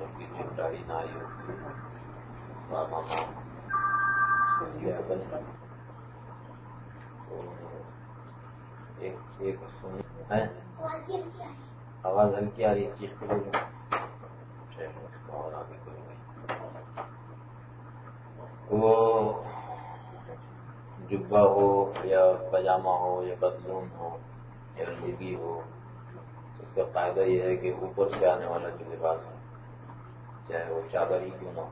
کی نہ آئی آواز ہلکی آ رہی ہے چیز اور آگے وہ جبا ہو یا پاجامہ ہو یا بدلون ہو یا رنجگی ہو، اس کا فائدہ یہ ہے کہ اوپر سے آنے والا جو لباس ہے چاہے وہ چادر ہی کیوں نہ ہو۔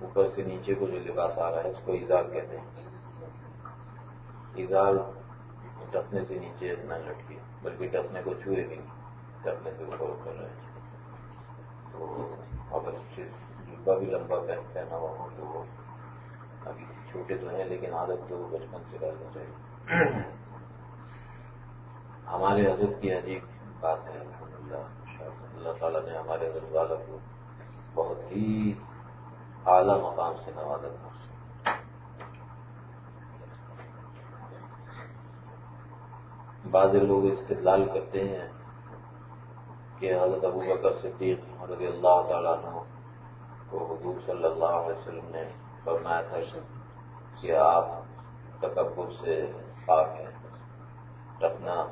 اوپر سے نیچے کو جو لباس آ رہا ہے، اس کو اظہار کہتے ہیں۔ اظہار ڈپنے سے نیچے نہ لٹکے، بلکہ ڈپنے کو چھوئے بھی ڈپنے سے اوپر کر رہے۔ ہیں تو اگر جبا بھی لمبا پہنا ہوا ہو تو وہ ابھی چھوٹے تو ہیں، لیکن عادت تو بچپن سے ڈالنا چاہیے ہمارے حضرت کی عجیب بات ہے الحمد للہ اللہ تعالیٰ نے ہمارے حضرت والا کو بہت ہی اعلیٰ مقام سے نوازا تھا۔ بعض لوگ استدلال کرتے ہیں کہ حضرت ابو بکر صدیق رضی اللہ تعالیٰ عنہ کو حضور صلی اللہ علیہ وسلم نے فرمایا تھا کہ آپ تکبر سے پاک ہیں ٹپنا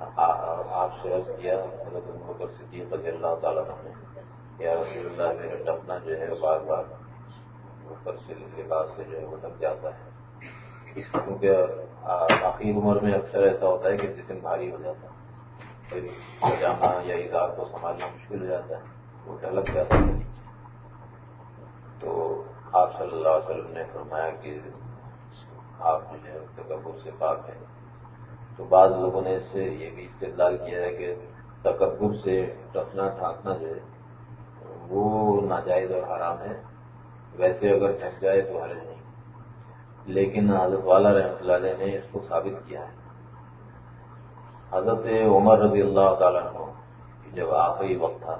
آپ سے عرض کیا، حضرت ابو بکر صدیق رضی اللہ تعالیٰ نے، یا رسول اللہ، میرا ٹپنا جو ہے، بار بار اوپر سے لباس سے جو ہے، وہ ڈھک جاتا ہے۔ کیونکہ آخری عمر میں اکثر ایسا ہوتا ہے کہ جسم بھاری ہو جاتا ہے پاجامہ یا اظہار کو سنبھالنا مشکل ہو جاتا ہے، وہ ڈلک جاتا ہے۔ تو آپ صلی اللہ علیہ وسلم نے فرمایا کہ آپ جو ہے، تکبر سے پاک ہیں۔ تو بعض لوگوں نے اس سے یہ بھی استدلال کیا ہے کہ تکبر سے ٹپنا ٹھانکنا جو ہے، وہ ناجائز اور حرام ہے۔ ویسے اگر ٹھک جائے تو حرج نہیں۔ لیکن حضرت والا رحمۃ اللہ علیہ نے اس کو ثابت کیا ہے۔ حضرت عمر رضی اللہ تعالیٰ عنہ جب آخری وقت تھا،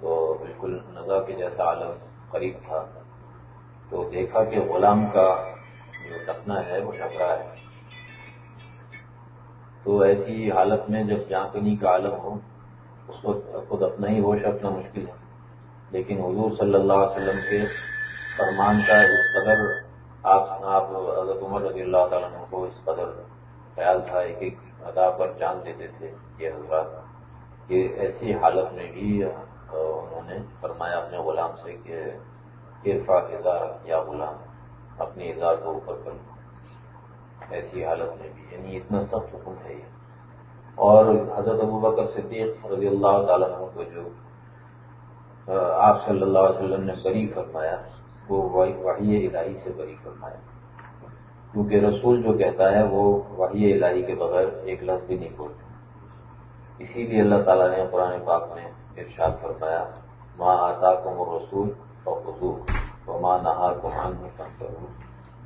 تو بالکل نزا کے جیسا عالم قریب تھا۔ تو دیکھا کہ غلام کا جو ٹپنا ہے، وہ ٹکرا ہے۔ تو ایسی حالت میں جب جانکنی کا عالم ہو اس وقت خود اپنا ہی ہوش، اپنا مشکل ہے۔ لیکن حضور صلی اللہ علیہ وسلم کے فرمان کا اس قدر آپ آپ حضرت عمر رضی اللہ تعالیٰ کو اس قدر خیال تھا، ایک ایک ادا پر جان دیتے تھے یہ حضرات، کہ ایسی حالت میں بھی انہوں نے فرمایا اپنے غلام سے کہ عرفا اظہار یا غلام، اپنی اظہار کو اوپر کر۔ ایسی حالت میں بھی۔ یعنی اتنا سخت حکم ہے یہ۔ اور حضرت ابو بکر صدیق رضی اللہ تعالیٰ عنہ کو جو آپ صلی اللہ علیہ وسلم نے بری فرمایا، وہ وحی الہی سے بری فرمایا۔ کیونکہ رسول جو کہتا ہے، وہ وحی الہی کے بغیر ایک لفظ بھی نہیں بولتے اسی لیے اللہ تعالیٰ نے قرآن پاک میں ارشاد فرمایا ماں آتا کو رسول اور حضور و ماں نہا کروں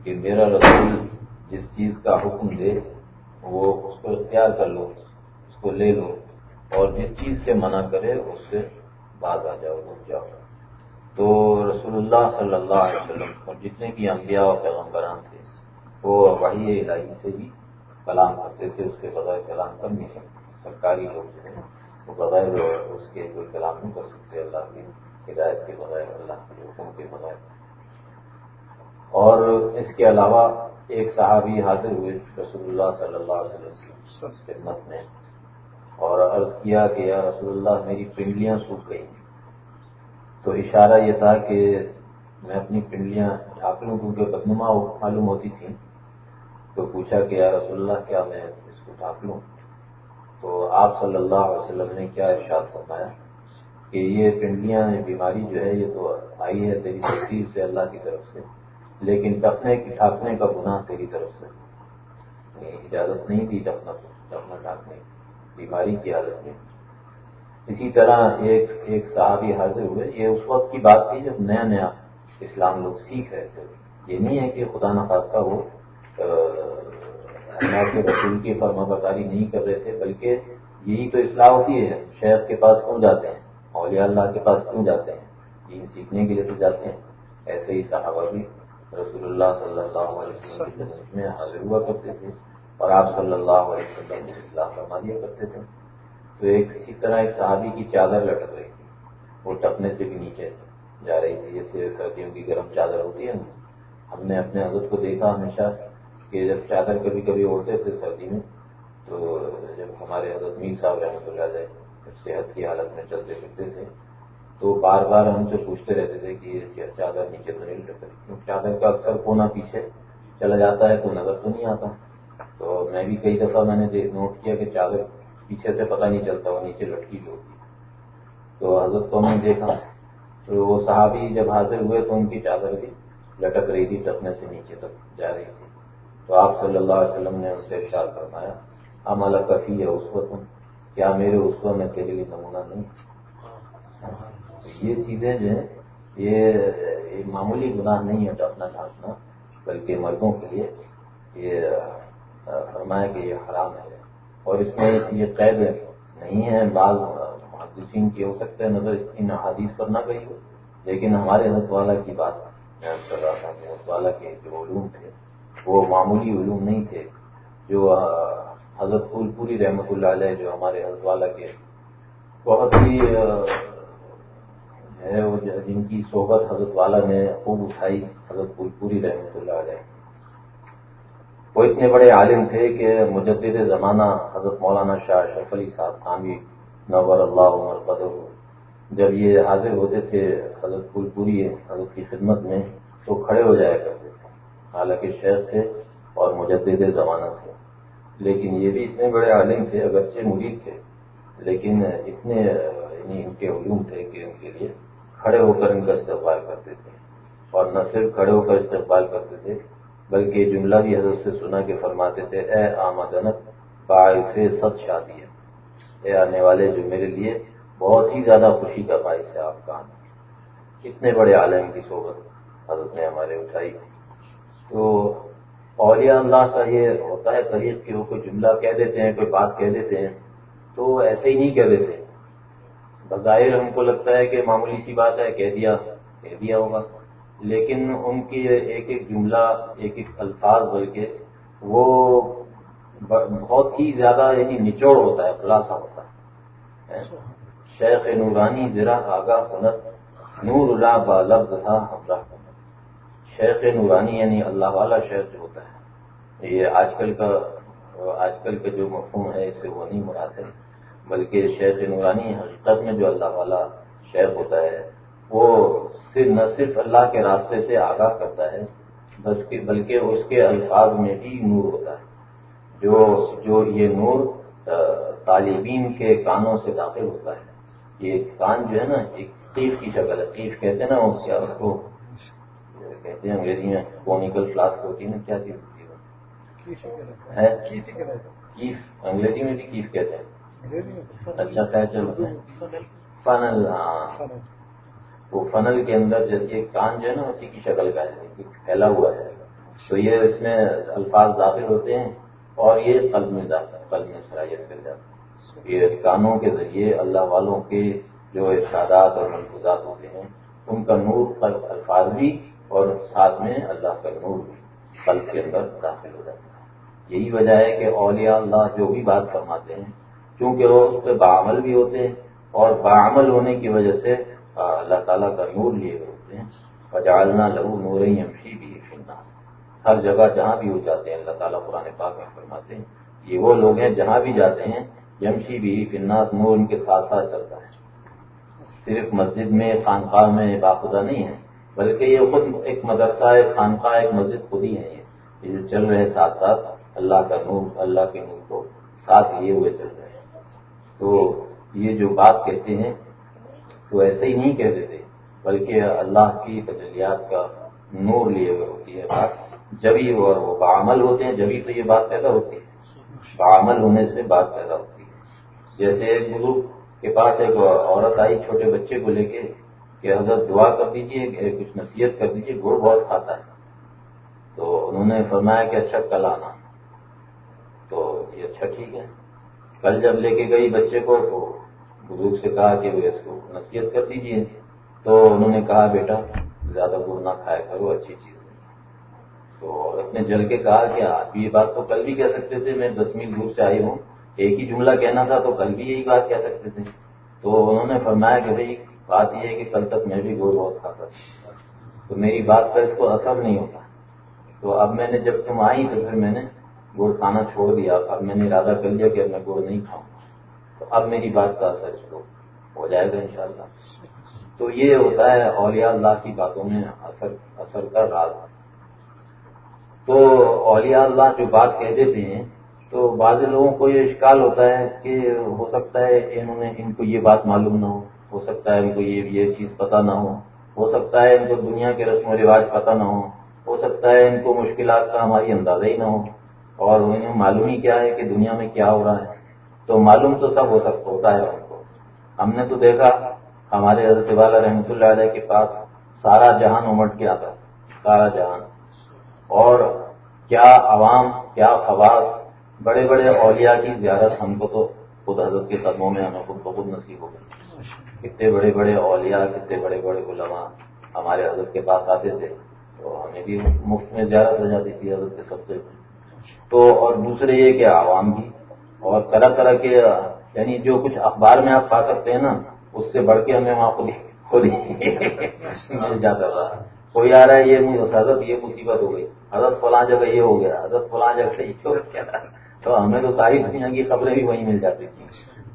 کہ میرا رسول جس چیز کا حکم دے، وہ اس کو اختیار کر لو، اس کو لے لو اور جس چیز سے منع کرے، اس سے باز آ جاؤ، رک جاؤ۔ تو رسول اللہ صلی اللہ علیہ وسلم اور جتنے بھی انبیاء اور پیغمبران تھے، وہ وحی الہی سے ہی کلام کرتے تھے، اس کے بغیر کلام کر نہیں سکتے۔ سرکاری لوگ جو ہیں، وہ بغیر اس کے کوئی کلام نہیں کر سکتے، اللہ کی ہدایت کے بغیر، اللہ کے حکم کے بغیر۔ اور اس کے علاوہ ایک صحابی حاضر ہوئے رسول اللہ صلی اللہ علیہ وسلم خدمت میں اور عرض کیا کہ یا رسول اللہ میری پنڈلیاں سوکھ گئی تو اشارہ یہ تھا کہ میں اپنی پنڈلیاں ڈھاک لوں کیونکہ بدنما معلوم ہوتی تھیں تو پوچھا کہ یا رسول اللہ کیا میں اس کو ڈھاک لوں؟ تو آپ صلی اللہ علیہ وسلم نے کیا ارشاد فرمایا کہ یہ پنڈلیاں بیماری جو ہے یہ تو آئی ہے تیری تصویر سے اللہ کی طرف سے۔ لیکن ڈپنے کی ڈھانکنے کا گناہ تیری طرف سے۔ یعنی اجازت نہیں دی ڈپنا ڈپنا ڈھانکنے بیماری کی حالت میں۔ اسی طرح ایک ایک صحابی حاضر ہوئے، یہ اس وقت کی بات تھی جب نیا نیا اسلام لوگ سیکھ رہے تھے۔ یہ نہیں ہے کہ خدا نخواستہ وہ اللہ کے رسول کی فرما برداری نہیں کر رہے تھے، بلکہ یہی تو اصلاح ہوتی ہے شہر کے پاس کیوں جاتے ہیں؟ اولیاء اللہ کے پاس کیوں جاتے ہیں؟ دین سیکھنے کے لیے تو جاتے ہیں۔ ایسے ہی صحابہ بھی رسول اللہ صلی اللہ علیہ وسلم میں حاضر ہوا کرتے تھے اور آپ صلی اللہ علیہ وسلم نے اصلاح فرما دیا کرتے تھے۔ تو ایک اسی طرح ایک صحابی کی چادر لٹک رہی تھی۔ وہ ٹپنے سے بھی نیچے جا رہی تھی۔ جیسے سردیوں کی گرم چادر ہوتی ہے نا۔ ہم نے اپنے حضرت کو دیکھا ہمیشہ کہ جب چادر کبھی کبھی اوڑھتے تھے سردی میں، تو جب ہمارے حضرت میر صاحب رحمۃ اللہ جائے صحت کی حالت میں چلتے پھرتے تھے تو بار بار ہم سے پوچھتے رہتے تھے کہ یہ چادر نیچے تو نہیں لٹک چادر کا اکثر کونا پیچھے چلا جاتا ہے تو نظر تو نہیں آتا۔ تو میں بھی کئی دفعہ میں نے نوٹ کیا کہ چادر پیچھے سے پتہ نہیں چلتا وہ نیچے لٹکی بھی ہوتی تو حضرت کو میں نے دیکھا تو وہ صحابی جب حاضر ہوئے تو ان کی چادر بھی لٹک رہی تھی ٹپنے سے نیچے تک جا رہی تھی۔ تو آپ صلی اللہ علیہ وسلم نے ان سے اشار فرمایا ہم کفی ہے اس وقت، کیا میرے اس میں تیرے لیے نمونہ نہیں؟ یہ چیزیں جو ہیں، یہ معمولی گناہ نہیں ہے ٹپنا ڈھانپنا بلکہ مردوں کے لیے یہ فرمایا کہ یہ حرام ہے۔ اور اس میں یہ قید نہیں ہے، بعض محدثین کی ہو سکتا ہے نظر ان حادیث پر نہ گئی ہو، لیکن ہمارے حضرت والا کی بات میں کر رہا تھا کہ حضرت والا کے جو علوم تھے، وہ معمولی علوم نہیں تھے۔ جو حضرت پھول پوری رحمت اللہ علیہ، جو ہمارے حضرت والا کے بہت ہی ہے وہ جن کی صحبت حضرت والا نے خوب اٹھائی، حضرت پھول پوری رحمت اللہ علیہ۔ وہ اتنے بڑے عالم تھے کہ مجدد زمانہ حضرت مولانا شاہ شرف علی صاحب خانوی نور اللہ عمر بدر۔ جب یہ حاضر ہوتے تھے حضرت پھول پوری حضرت کی خدمت میں، تو کھڑے ہو جایا کرتے تھے۔ حالانکہ شہر تھے اور مجدد زمانہ تھے۔ لیکن یہ بھی اتنے بڑے عالم تھے، اگرچہ مرید تھے، لیکن اتنے یعنی ان کے علوم تھے کہ ان کے لیے کھڑے ہو کر ان کا استقبال کرتے تھے۔ اور نہ صرف کھڑے ہو کر استقبال کرتے تھے، بلکہ جملہ بھی حضرت سے سنا کے فرماتے تھے، اے آمدنت، باعث ست شادی ہے۔ اے آنے والے جو میرے لیے بہت ہی زیادہ خوشی کا باعث ہے، آپ کا آنا اتنے بڑے عالم کی صحبت حضرت نے ہمارے اٹھائی۔ تو اولیاء اللہ کا یہ ہوتا ہے، طریق کہ وہ کوئی جملہ کہہ دیتے ہیں، کوئی بات کہہ دیتے ہیں، تو ایسے ہی نہیں کہہ دیتے۔ بظاہر ہم کو لگتا ہے کہ معمولی سی بات ہے، کہہ دیا کہہ دیا ہوگا۔ لیکن ان کی ایک ایک جملہ، ایک ایک الفاظ بلکہ وہ بہت ہی زیادہ یعنی نچوڑ ہوتا ہے، خلاصہ ہوتا ہے۔ شیخ نورانی ذرا آگاہ کنت نور اللہ با لفظ تھا ہمراہ شیخ نورانی یعنی اللہ والا شیخ جو ہوتا ہے۔ یہ آج کل کا، آج کل کا جو مفہوم ہے، اس سے وہ نہیں مراد ہے۔ بلکہ شیخ نورانی حقیقت میں جو اللہ والا شیخ ہوتا ہے وہ صرف نہ صرف اللہ کے راستے سے آگاہ کرتا ہے بلکہ اس کے الفاظ میں بھی نور ہوتا ہے۔ جو جو یہ نور طالبین کے کانوں سے داخل ہوتا ہے۔ یہ کان جو ہے نا ایک قیف کی شکل ہے۔ قیف کہتے ہیں نا اس کو۔ کہتے ہیں انگریزی میں کونیکل فلاسک ہوتی ہے نا کیا چیز ہوتی ہے؟ کیف انگریزی میں بھی کیف کہتے ہیں۔ اچھا خیر چلو فنل ہاں۔ وہ فنل کے اندر جیسے کان جو ہے نا، اسی کی شکل کا ہے پھیلا ہوا ہے۔ تو یہ اس میں الفاظ داخل ہوتے ہیں اور یہ قلب میں قلب میں صلاحیت کر جاتا ہے۔ یہ کانوں کے ذریعے اللہ والوں کے جو ارشادات اور ملفوظات ہوتے ہیں، ان کا نور الفاظ بھی اور ساتھ میں اللہ کا نور بھی قلب کے اندر داخل ہو جاتا ہے۔ یہی وجہ ہے کہ اولیاء اللہ جو بھی بات فرماتے ہیں کیونکہ وہ اس پہ بعمل بھی ہوتے ہیں اور بعمل ہونے کی وجہ سے اللہ تعالیٰ کا نور لیے ہوتے ہیں۔ بجالنا لہو نور یمشی بھی فننا ہر جگہ جہاں بھی ہو جاتے ہیں، اللہ تعالیٰ قرآن پاک میں فرماتے ہیں یہ وہ لوگ ہیں جہاں بھی جاتے ہیں یمشی بھی فناس نور ان کے ساتھ ساتھ چلتا ہے۔ صرف مسجد میں، خانقاہ میں باخدہ نہیں ہے، بلکہ یہ خود ایک مدرسہ، ایک خانقاہ، ایک مسجد خود ہی ہے یہ۔ جو چل رہے ہیں ساتھ ساتھ، اللہ کا نور، اللہ کے نور کو ساتھ لیے ہوئے چل رہے تو یہ جو بات کہتے ہیں تو ایسے ہی نہیں کہہ دیتے بلکہ اللہ کی تجلیات کا نور لیے ہوئے ہوتی ہے بات۔ جبھی اور وہ بعمل ہوتے ہیں، جبھی تو یہ بات پیدا ہوتی ہے۔ بعمل ہونے سے بات پیدا ہوتی ہے۔ جیسے ایک بزرگ کے پاس ایک عورت آئی، چھوٹے بچے کو لے کے کہ حضرت دعا کر دیجیے کچھ نصیحت کر دیجیے گڑ بہت کھاتا ہے۔ تو انہوں نے فرمایا کہ اچھا کل آنا۔ تو یہ اچھا ٹھیک ہے۔ کل جب لے کے گئی بچے کو تو بزرگ سے کہا کہ وہ اس کو نصیحت کر دیجیے تو انہوں نے کہا، بیٹا، زیادہ گڑ نہ کھایا کرو، اچھی چیز تو عورت نے جل کے کہا کہ آپ یہ بات تو کل بھی کہہ سکتے تھے، میں دس میل دور سے آئی ہوں۔ ایک ہی جملہ کہنا تھا تو کل بھی یہی بات کہہ سکتے تھے۔ تو انہوں نے فرمایا کہ بھائی، بات یہ ہے کہ کل تک میں بھی گول بہت کھاتا تھا۔ تو میری بات کا اس کو اثر نہیں ہوتا۔ تو اب میں نے جب تم آئی تو پھر میں نے گڑ کھانا چھوڑ دیا، اب میں نے ارادہ کر لیا کہ اب میں گڑ نہیں کھاؤں۔ تو اب میری بات کا اثر اس کو ہو جائے گا انشاءاللہ۔ تو یہ ہوتا ہے اولیاء اللہ کی باتوں میں اثر اثر کا راز۔ تو اولیاء اللہ جو بات کہہ دیتے ہیں، تو بعض لوگوں کو یہ اشکال ہوتا ہے کہ ہو سکتا ہے انہوں نے ان کو یہ بات معلوم نہ ہو ہو سکتا ہے ان کو یہ یہ چیز پتہ نہ ہو۔ ہو سکتا ہے ان کو دنیا کے رسم و رواج پتہ نہ ہو۔ ہو سکتا ہے ان کو مشکلات کا ہماری اندازہ ہی نہ ہو۔ اور انہیں معلوم ہی کیا ہے کہ دنیا میں کیا ہو رہا ہے۔ تو معلوم تو سب ہو سکتا ہوتا ہے ان کو۔ ہم نے تو دیکھا، ہمارے حضرت والا رحمۃ اللہ علیہ کے پاس سارا جہان امٹ کے آتا، سارا جہان۔ اور کیا عوام، کیا خواص، بڑے بڑے اولیاء کی زیارت ہم کو تو خود حضرت کے قدموں میں ہمیں خود بخود نصیب ہو گئی۔ کتنے بڑے بڑے اولیاء، کتنے بڑے بڑے علماء ہمارے حضرت کے پاس آتے تھے۔ تو ہمیں بھی مفت میں زیارت ہو جاتی تھی حضرت کے سب سے۔ تو اور دوسرے یہ کہ عوام بھی اور طرح طرح کے یعنی جو کچھ اخبار میں آپ پا سکتے ہیں نا اس سے بڑھ کے ہمیں وہاں خود خود مل جاتا تھا کوئی آ رہا ہے یہ حضرت یہ مصیبت ہو گئی۔ حضرت فلاں جگہ یہ ہو گیا حضرت فلاں جگہ یہ ہو گیا۔ تو ہمیں تو ساری دنیا کی خبریں بھی وہیں مل جاتی تھیں۔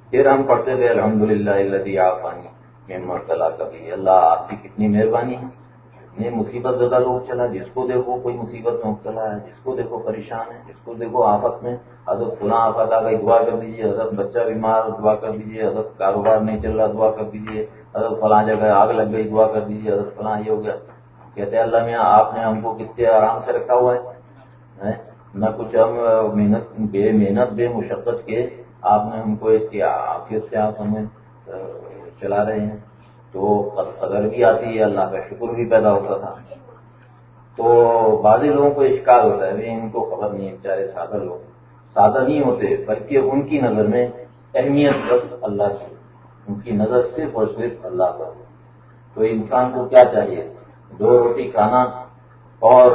پھر ہم پڑھتے تھے الحمد للہ اللہ آفانی میں مرتلا کبھی اللہ آپ کی کتنی مہربانی ہے۔ اتنے مصیبت زدہ لوگ چلا، جس کو دیکھو کوئی مصیبت میں مبتلا ہے، جس کو دیکھو پریشان ہے، جس کو دیکھو آفت میں حضرت فلاں آفت آ گئی، دعا کر دیجیے حضرت بچہ بیمار، دعا کر دیجیے حضرت کاروبار نہیں چل رہا، دعا کر دیجیے حضرت فلاں جگہ آگ لگ گئی، دعا کر دیجیے حضرت فلاں یہ ہو گیا۔ کہتے ہیں اللہ میاں، آپ نے ہم کو کتنے آرام سے رکھا ہوا ہے نہ کچھ ہم محنت، بے محنت، بے مشقت کے آپ نے ہم کو آفیت سے آپ ہمیں چلا رہے ہیں۔ تو قدر بھی آتی ہے، اللہ کا شکر بھی پیدا ہوتا تھا۔ تو بعض لوگوں کو اشکار ہوتا ہے ان کو خبر نہیں ہے چاہے سادہ لوگ۔ سادہ نہیں ہوتے، بلکہ ان کی نظر میں اہمیت بس اللہ کی ان کی نظر صرف اور صرف اللہ پر۔ تو انسان کو کیا چاہیے؟ دو روٹی کھانا اور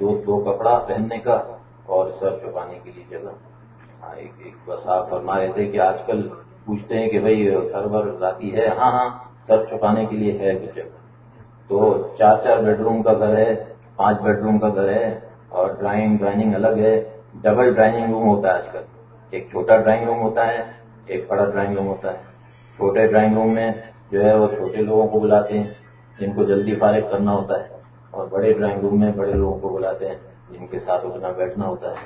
دو دو کپڑا پہننے کا اور سر چھپانے کے لیے جگہ۔ ہاں، ایک بس آپ فرما رہے تھے کہ آج کل پوچھتے ہیں کہ بھائی سرور ذاتی ہے؟ ہاں ہاں۔ سر چھپانے کے لیے ہے کچھ تو چار چار بیڈ روم کا گھر ہے، پانچ بیڈ روم کا گھر ہے اور ڈرائنگ ڈرائنگ الگ ہے۔ ڈبل ڈرائنگ روم ہوتا ہے آج کل۔ ایک چھوٹا ڈرائنگ روم ہوتا ہے، ایک بڑا ڈرائنگ روم ہوتا ہے۔ چھوٹے ڈرائنگ روم میں جو ہے وہ چھوٹے لوگوں کو بلاتے ہیں، جن کو جلدی فارغ کرنا ہوتا ہے، اور بڑے ڈرائنگ روم میں بڑے لوگوں کو بلاتے ہیں، جن کے ساتھ اٹھنا بیٹھنا ہوتا ہے۔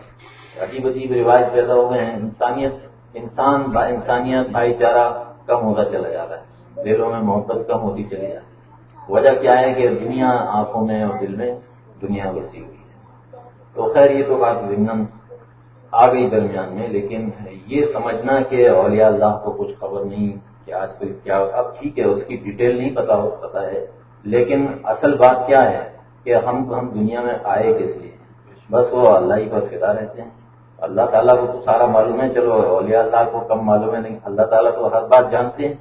عجیب عجیب رواج پیدا ہو گئے ہیں۔ انسانیت، انسان با انسانیت، بھائی چارہ کم ہوتا چلا جاتا ہے۔ دلوں میں محبت کم ہوتی چلی جاتی وجہ کیا ہے کہ دنیا آنکھوں میں اور دل میں دنیا بسی ہوئی ہے۔ تو خیر، یہ تو بات ضمن آ گئی درمیان میں، لیکن یہ سمجھنا کہ اولیاء اللہ کو کچھ خبر نہیں کہ آج کل کیا، اب ٹھیک ہے، اس کی ڈیٹیل نہیں پتا ہو، پتا ہے۔ لیکن اصل بات کیا ہے کہ ہم ہم دنیا میں آئے کس لیے؟ بس وہ اللہ ہی پر فدا رہتے ہیں۔ اللہ تعالیٰ کو تو سارا معلوم ہے، چلو اولیاء اللہ کو کم معلوم ہے، نہیں، اللہ تعالیٰ تو ہر بات جانتے ہیں۔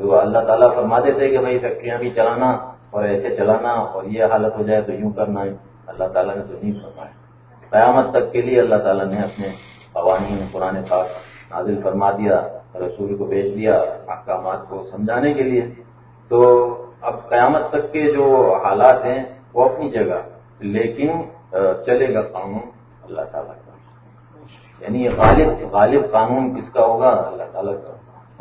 تو اللہ تعالیٰ فرما دیتے کہ بھائی فیکٹریاں بھی چلانا اور ایسے چلانا اور یہ حالت ہو جائے تو یوں کرنا ہے۔ اللہ تعالیٰ نے تو نہیں فرمایا۔ قیامت تک کے لیے اللہ تعالیٰ نے اپنے قوانین پرانے پاس نازل فرما دیا، رسول کو بھیج دیا احکامات کو سمجھانے کے لیے۔ تو اب قیامت تک کے جو حالات ہیں وہ اپنی جگہ، لیکن چلے گا قانون۔ اللہ تعالیٰ کا۔ یعنی غالب غالب قانون کس کا ہوگا؟ اللہ تعالیٰ کا۔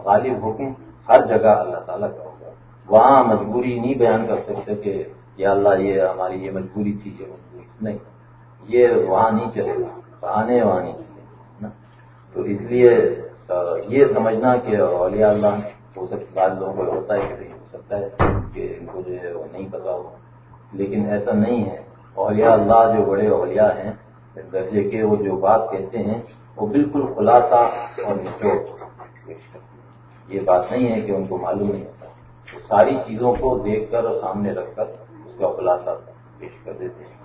غالب حکم ہر جگہ اللہ تعالیٰ کا ہوگا۔ وہاں مجبوری نہیں بیان کر سکتے کہ یا اللہ یہ ہماری یہ مجبوری تھی، یہ مجبوری نہیں، یہ وہاں نہیں چلے گا۔ آنے وہاں نہیں چلے گا تو اس لیے یہ سمجھنا کہ اولیاء اللہ، ہو سکتا بعض لوگوں کو ہوتا ہے کہ نہیں، ہو سکتا ہے کہ ان کو جو ہے وہ نہیں پتا ہو لیکن ایسا نہیں ہے۔ اولیاء اللہ جو بڑے اولیاء ہیں، اس درجے کے وہ جو بات کہتے ہیں، وہ بالکل خلاصہ اور نچوڑ۔ یہ بات نہیں ہے کہ ان کو معلوم نہیں ہوتا۔ وہ ساری چیزوں کو دیکھ کر اور سامنے رکھ کر اس کا خلاصہ پیش کر دیتے ہیں۔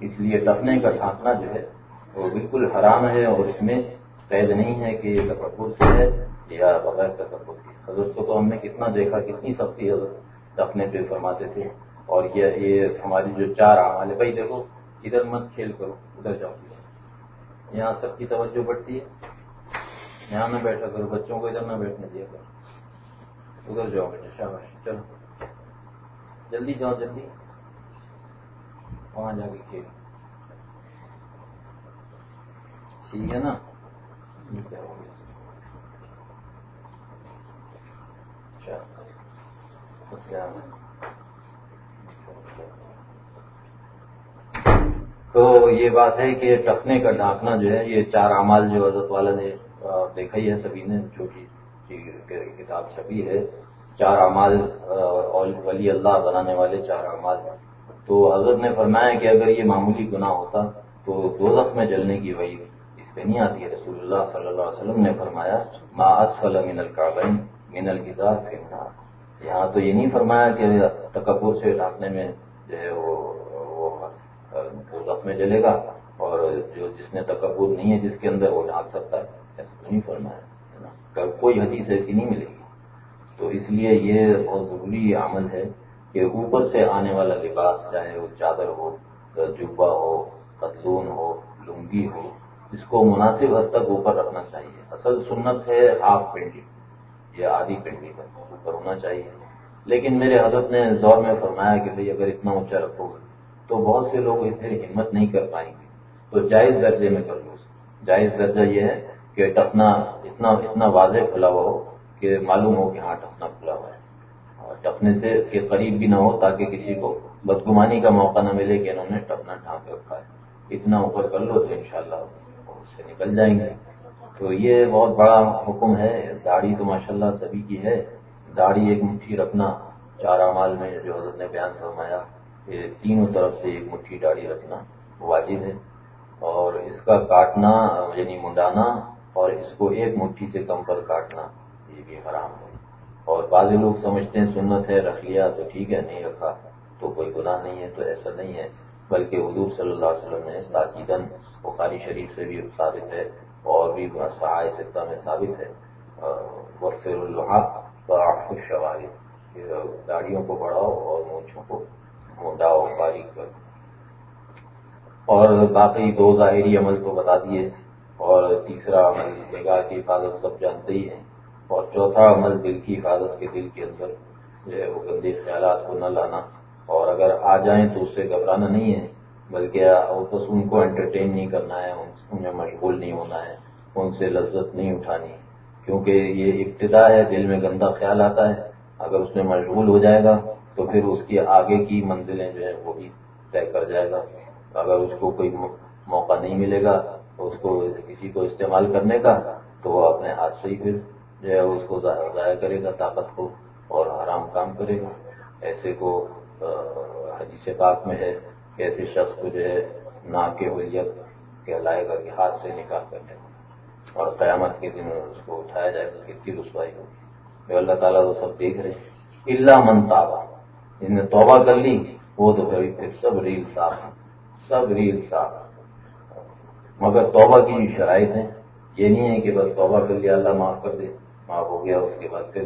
اس لیے ٹپنے کا ڈھانکنا جو ہے وہ بالکل حرام ہے اور اس میں قید نہیں ہے کہ یہ تکبر سے ہے یا بغیر تکبر کی حضرت کو تو ہم نے کتنا دیکھا، کتنی سختی حضرت ٹپنے پہ فرماتے تھے۔ اور یہ یہ ہماری جو چار عمال ہے بھائی دیکھو، ادھر مت کھیل کرو، ادھر جاؤ۔ یہاں سب کی توجہ بڑھتی ہے۔ یہاں نہ بیٹھا کرو بچوں کو ادھر نہ بیٹھنے دیا کرو ادھر جاؤ بیٹا شاباش، چلو۔ جلدی جاؤ، جلدی۔ وہاں جا کے کھیل ٹھیک ہے نا؟ تو یہ بات ہے کہ ٹکنے کا ڈھانکنا جو ہے، یہ چار امال جو حضرت والا نے دیکھا ہی ہے سبھی نے چھوٹی کتاب چھپی ہے، چار امال ولی اللہ بنانے والے چار امال تو حضرت نے فرمایا کہ اگر یہ معمولی گناہ ہوتا تو دو میں جلنے کی وہی اس پہ نہیں آتی ہے۔ رسول اللہ صلی اللہ علیہ وسلم نے فرمایا، ما اسفل من القعبین من الگزار فنار یہاں تو یہ نہیں فرمایا کہ تکبر سے ڈھانکنے میں جو ہے وہ دو میں جلے گا اور جو جس نے تکبر نہیں ہے جس کے اندر وہ ڈھانک سکتا ہے۔ ایسا تو نہیں فرمایا کوئی حدیث ایسی نہیں ملے گی۔ تو اس لیے یہ بہت ضروری عمل ہے کہ اوپر سے آنے والا لباس، چاہے وہ چادر ہو جبا ہو پتلون ہو، لنگی ہو، اس کو مناسب حد تک اوپر رکھنا چاہیے۔ اصل سنت ہے ہاف پینٹنگ یا آدھی پینٹنگ اوپر ہونا چاہیے۔ لیکن میرے حضرت نے زور میں فرمایا کہ بھائی اگر اتنا اونچا رکھو گے تو بہت سے لوگ اتنی ہمت نہیں کر پائیں گے۔ تو جائز درجے میں کر لو جائز درجہ یہ ہے کہ ٹپنا اتنا اتنا واضح کھلا ہوا ہو کہ معلوم ہو کہ ہاں ٹپنا کھلا ہوا ہے۔ اور ٹپنے سے کے قریب بھی نہ ہو تاکہ کسی کو بدگمانی کا موقع نہ ملے کہ انہوں نے ٹپنا ڈھانک رکھا ہے۔ اتنا اوپر کر لو تو انشاءاللہ اس سے نکل جائیں گے۔ تو یہ بہت بڑا حکم ہے۔ داڑھی تو ماشاءاللہ سبھی کی ہے۔ داڑھی ایک مٹھی رکھنا چار امال میں، جو حضرت نے بیان فرمایا کہ تینوں طرف سے ایک مٹھی داڑھی رکھنا واجب ہے۔ اور اس کا کاٹنا یعنی منڈانا اور اس کو ایک مٹھی سے کم پر کاٹنا یہ بھی حرام ہے۔ اور بعض لوگ سمجھتے ہیں سنت ہے رکھ لیا تو ٹھیک ہے، نہیں رکھا تو کوئی گناہ نہیں ہے، تو ایسا نہیں ہے۔ بلکہ حضور صلی اللہ علیہ وسلم نے تاکیدن بخاری شریف سے بھی ثابت ہے اور بھی سہای سطح میں ثابت ہے۔ وفر الحاق تو شواری گاڑیوں کو بڑھاؤ اور مونچھوں کو موٹاؤ باریک کر۔ اور باقی دو ظاہری عمل کو بتا دیے۔ اور تیسرا عمل نگاہ کی حفاظت سب جانتے ہی ہیں۔ اور چوتھا عمل دل کی حفاظت کے دل کے اندر جو ہے وہ گندے خیالات کو نہ لانا۔ اور اگر آ جائیں تو اس سے گھبرانا نہیں ہے، بلکہ بس ان کو انٹرٹین نہیں کرنا ہے، ان میں مشغول نہیں ہونا ہے، ان سے لذت نہیں اٹھانی۔ کیونکہ یہ ابتدا ہے، دل میں گندا خیال آتا ہے۔ اگر اس میں مشغول ہو جائے گا تو پھر اس کی آگے کی منزلیں جو ہے وہ بھی طے کر جائے گا۔ اگر اس کو کوئی موقع نہیں ملے گا اس کو کسی کو استعمال کرنے کا، تو وہ اپنے ہاتھ سے ہی پھر جو ہے اس کو ضائع کرے گا، طاقت کو اور آرام کام کرے گا۔ ایسے کو حدیث پاک میں ہے کہ ایسے شخص کو جو ہے نا کے ولیت کہلائے گا کہ ہاتھ سے نکال کرنے کا اور قیامت کے دن اس کو اٹھایا جائے گا کتنی رسوائی ہوگی۔ اللہ تعالیٰ وہ سب دیکھ رہے اللہ من تابا جن نے توبہ کر لی، وہ تو پھر سب ریل صاف ہیں۔ سب ریل صاف مگر توبہ کی شرائط ہیں۔ یہ نہیں ہے کہ بس توبہ کر لیا، اللہ معاف کر دے، معاف ہو گیا، اس کے بعد پھر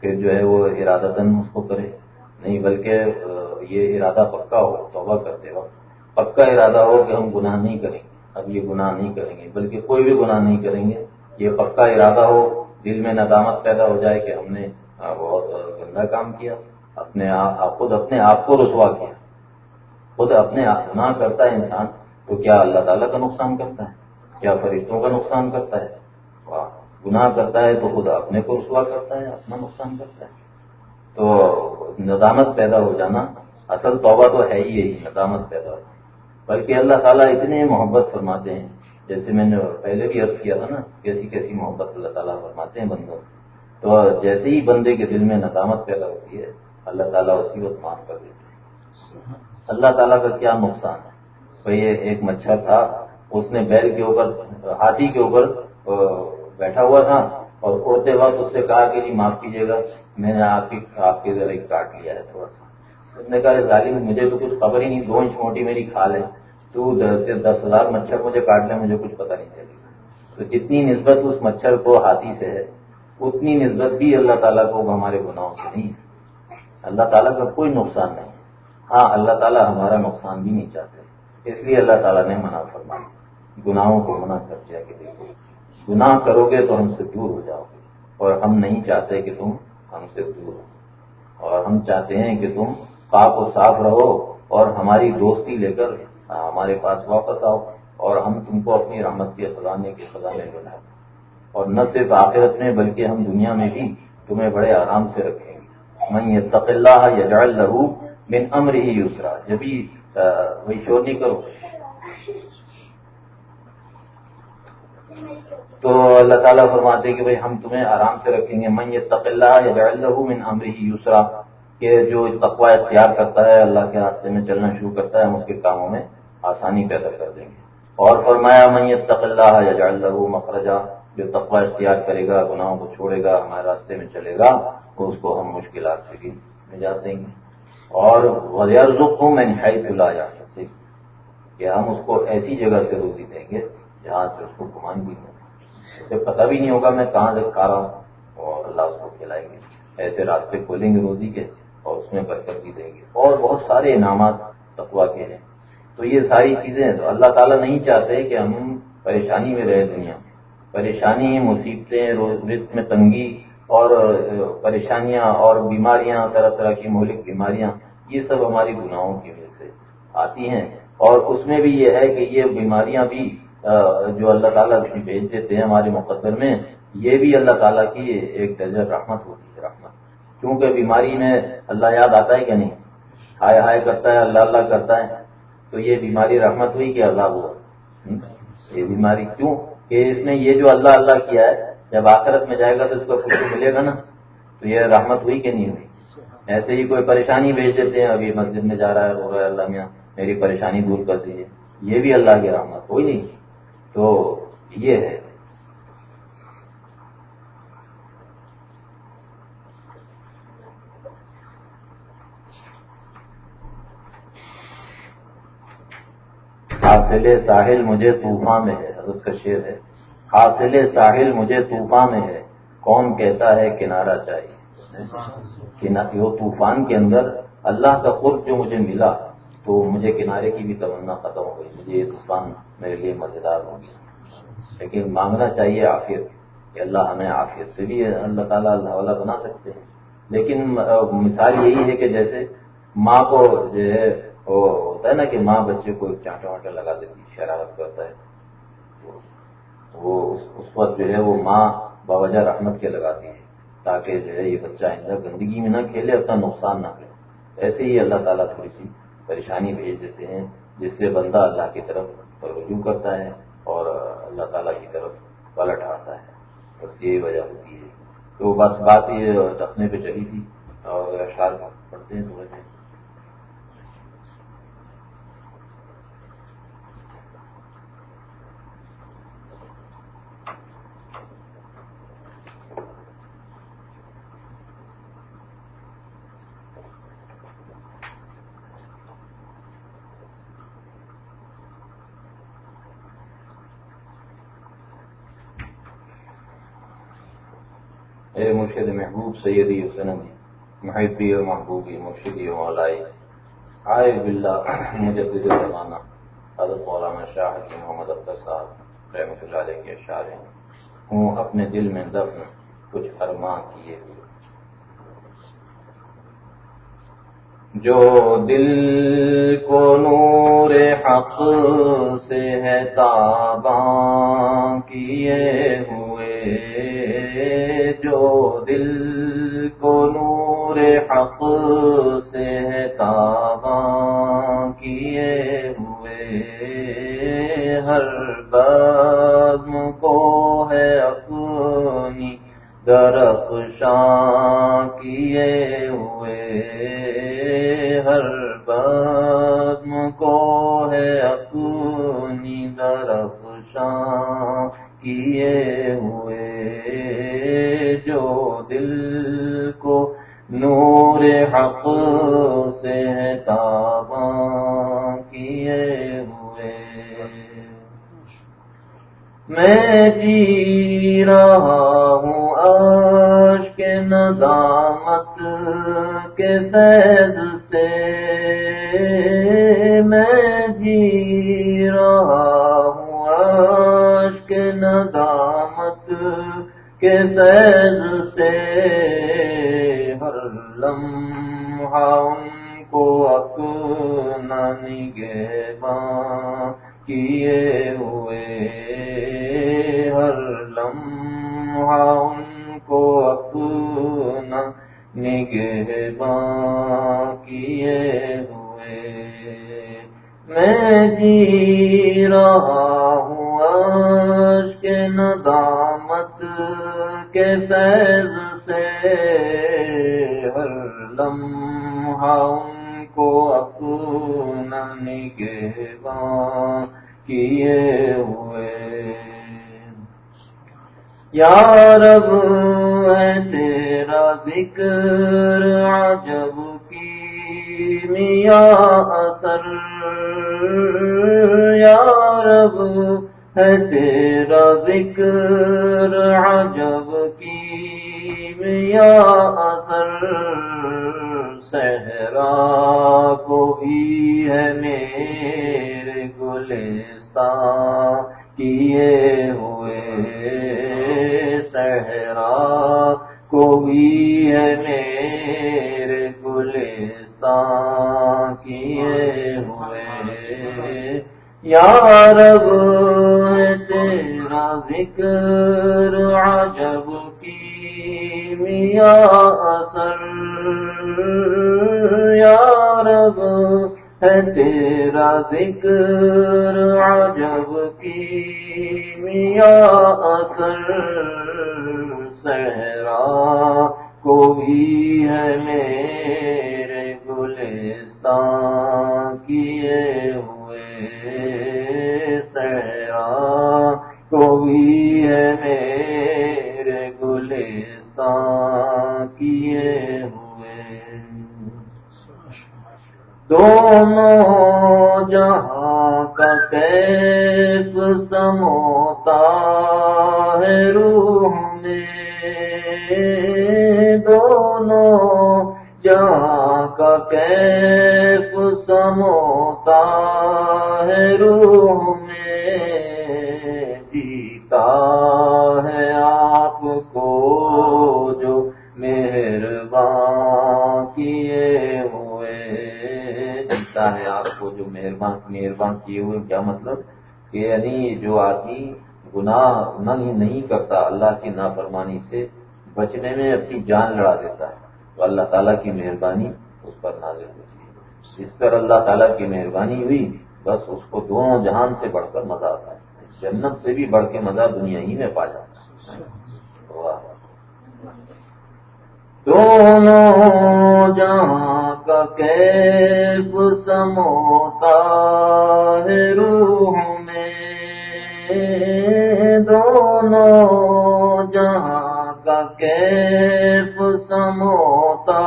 پھر جو ہے وہ ارادہ اس کو کرے۔ نہیں، بلکہ یہ ارادہ پکا ہو، توبہ کرتے وقت۔ پکا ارادہ ہو کہ ہم گناہ نہیں کریں گے۔ اب یہ گناہ نہیں کریں گے، بلکہ کوئی بھی گناہ نہیں کریں گے۔ یہ پکا ارادہ ہو، دل میں ندامت پیدا ہو جائے کہ ہم نے بہت گندا کام کیا، اپنے خود اپنے آپ کو رسوا کیا۔ خود اپنے گناہ کرتا ہے انسان تو کیا اللہ تعالیٰ کا نقصان کرتا ہے؟ کیا فرشتوں کا نقصان کرتا ہے؟ واہ گناہ کرتا ہے تو خود اپنے کو رسوا کرتا ہے اپنا نقصان کرتا ہے۔ تو ندامت پیدا ہو جانا اصل توبہ تو ہے ہی یہی ندامت پیدا ہو بلکہ اللہ تعالیٰ اتنے محبت فرماتے ہیں جیسے میں نے پہلے بھی عرض کیا تھا نا کیسی کیسی محبت اللہ تعالیٰ فرماتے ہیں بندوں سے۔ تو جیسے ہی بندے کے دل میں ندامت پیدا ہوتی ہے اللہ تعالیٰ اسی وقت معاف کر دیتے ہیں۔ اللہ تعالیٰ کا کیا نقصان ہے؟ بھائی ایک مچھر تھا۔ اس نے بیل کے اوپر، ہاتھی کے اوپر بیٹھا ہوا تھا اور اڑتے وقت اس سے کہا کہ جی معاف کیجیے گا، میں نے آپ کی، آپ کے ذرا کاٹ لیا ہے تھوڑا سا۔ اس نے کہا ظالم، مجھے تو کچھ خبر ہی نہیں، دو انچ موٹی میری کھال ہے۔ تو دس ہزار مچھر مجھے کاٹ لے مجھے کچھ پتا نہیں چلے گا تو جتنی نسبت اس مچھر کو ہاتھی سے ہے، اتنی نسبت بھی اللہ تعالیٰ کو ہمارے گناہوں سے نہیں ہے۔ اللہ تعالیٰ کا کوئی نقصان نہیں۔ ہاں اللہ تعالیٰ ہمارا نقصان بھی نہیں چاہتے۔ اس لیے اللہ تعالیٰ نے منع فرمایا۔ گناہوں کو منع کر دیا کہ دیکھو، گناہ کرو گے تو ہم سے دور ہو جاؤ گے، اور ہم نہیں چاہتے کہ تم ہم سے دور ہو۔ اور ہم چاہتے ہیں کہ تم پاک و صاف رہو اور ہماری دوستی لے کر ہمارے پاس واپس آؤ، اور ہم تم کو اپنی رحمت کے خزانے کے خزانے بنائیں اور نہ صرف آخرت میں، بلکہ ہم دنیا میں بھی تمہیں بڑے آرام سے رکھیں گے۔ میں یہ تقلّہ یا لہو من امر ہی یوسرا جبھی وہی شور نہیں کرو تو اللہ تعالیٰ فرماتے کہ بھائی ہم تمہیں آرام سے رکھیں گے۔ میں یہ تقلّہ یا من امر ہی یوسرا کہ جو تقوا اختیار کرتا ہے، اللہ کے راستے میں چلنا شروع کرتا ہے، ہم اس کے کاموں میں آسانی پیدا کر دیں گے۔ اور فرمایا میں یہ تقلّہ یا لہو مخرجہ جو تقوا اختیار کرے گا، گناہوں کو چھوڑے گا، ہمارے راستے میں چلے گا تو اس کو ہم مشکلات سے بھی نجات دیں گے۔ اور وزیر رخ میں نہائی لا جا کہ ہم اس کو ایسی جگہ سے روزی دیں گے جہاں سے اس کو گمان بھی نہیں اسے پتہ بھی نہیں ہوگا میں کہاں سے کھا رہا ہوں۔ اور اللہ اس کو کھلائیں گے۔ ایسے راستے کھولیں گے روزی کے اور اس میں برکت بھی دیں گے۔ اور بہت سارے انعامات تقوا کے ہیں۔ تو یہ ساری چیزیں تو اللہ تعالیٰ نہیں چاہتے کہ ہم پریشانی میں رہے دنیا میں۔ پریشانی، مصیبتیں، رزق میں تنگی اور پریشانیاں اور بیماریاں، طرح طرح کی مہلک بیماریاں، یہ سب ہماری گناہوں کی وجہ سے آتی ہیں۔ اور اس میں بھی یہ ہے کہ یہ بیماریاں بھی جو اللہ تعالیٰ بھیج دیتے ہیں ہمارے مقدر میں، یہ بھی اللہ تعالیٰ کی ایک درجہ رحمت ہوتی ہے، رحمت۔ کیونکہ بیماری میں اللہ یاد آتا ہے کہ نہیں؟ ہائے ہائے کرتا ہے، اللہ اللہ کرتا ہے۔ تو یہ بیماری رحمت ہوئی کہ عذاب ہوا؟ یہ بیماری کیوں؟ کہ اس نے یہ جو اللہ اللہ کیا ہے جب آخرت میں جائے گا تو اس کو خوشی ملے گا نا، تو یہ رحمت ہوئی کہ نہیں ہوئی؟ ایسے ہی کوئی پریشانی بھیج دیتے ہیں، ابھی مسجد میں جا رہا ہے رہا اللہ میاں، میری پریشانی دور کر دیجیے یہ بھی اللہ کی رحمت ہوئی نہیں۔ تو یہ ہے۔ حاصل ساحل مجھے طوفان میں ہے، حضرت کا شعر ہے۔ حاصل ساحل مجھے طوفان میں ہے۔ کون کہتا ہے کنارہ چاہیے۔ وہ طوفان کے اندر اللہ کا خود جو مجھے ملا، تو مجھے کنارے کی بھی تمنا ختم ہو گئی۔ مجھے یہ طوفان میرے لیے مزیدار ہو گیا۔ لیکن مانگنا چاہیے آخر کہ اللہ ہمیں آخر سے بھی اللہ تعالیٰ اللہ والا بنا سکتے ہیں۔ لیکن مثال یہی ہے کہ جیسے ماں کو جو ہے، وہ ہوتا ہے نا کہ ماں بچے کو چانٹا واٹا لگا دیتی، شرارت کرتا ہے۔ وہ اس وقت جو ہے وہ ماں باوجہ رحمت کے لگاتی ہے تاکہ جو ہے یہ بچہ آئندہ گندگی میں نہ کھیلے اپنا نقصان نہ کرے۔ ایسے ہی اللہ تعالیٰ تھوڑی سی پریشانی بھیج دیتے ہیں، جس سے بندہ اللہ کی طرف رجوع کرتا ہے اور اللہ تعالیٰ کی طرف پلٹ آتا ہے۔ بس یہی وجہ ہوتی ہے۔ تو بس بات یہ رکھنے پہ چلی تھی اور اشار پڑھتے ہیں تو مرشد محبوب سیدی سندی، محبی و محبوبی، مرشدی و مولائی۔ آئے بلّہ مجدد زمانہ۔ حضرت مولانا شاہ کی محمد اختر صاحب رحمۃ اللہ علیہ کے اشعار ہیں۔ ہوں اپنے دل میں دفن، کچھ ارماں کیے ہوئے۔ جو دل کو نور حق سے ہے تاباں کیے جو دل کو نور حق سے تاباں کیے ہوئے ہر بزم کو ہے اپنی درخ شاں کیے ہوئے ہر بزم کو ہے اپنی درخ شان کیے ہوئے جو دل کو نور حق سے تاباں کیے ہوئے۔ میں جی رہا ہوں آش کے ندامت کے فیض سے۔ میں جی رہا ہوں آش کے ندامت کے فیض سے لمحہ ان کو اپنا نگہباں کیے ہوئے۔ ہر لمحہ ان کو اپنا نگہباں کیے ہوئے۔ میں جی رہا ہوں عشق ندامت کے فیض سے ہر لمحہ ان کو اپنا نگہباں کیے ہوئے۔ یا رب ہے تیرا ذکر عجب کی میا اثر۔ یا رب ہے تیرا ذکر عجب کی میا کہ یعنی جو آدمی گناہ نہیں کرتا، اللہ کی نافرمانی سے بچنے میں اپنی جان لڑا دیتا ہے، تو اللہ تعالیٰ کی مہربانی اس پر نازل ہوتی ہے جس پر اللہ تعالیٰ کی مہربانی ہوئی، بس اس کو دونوں جہان سے بڑھ کر مزہ آتا ہے۔ جنت سے بھی بڑھ کے مزہ دنیا ہی میں پا جاتا ہے۔ دونوں جہاں کا کیف سموتا ہے روح میں۔ دونوں جہاں کا کیف سموتا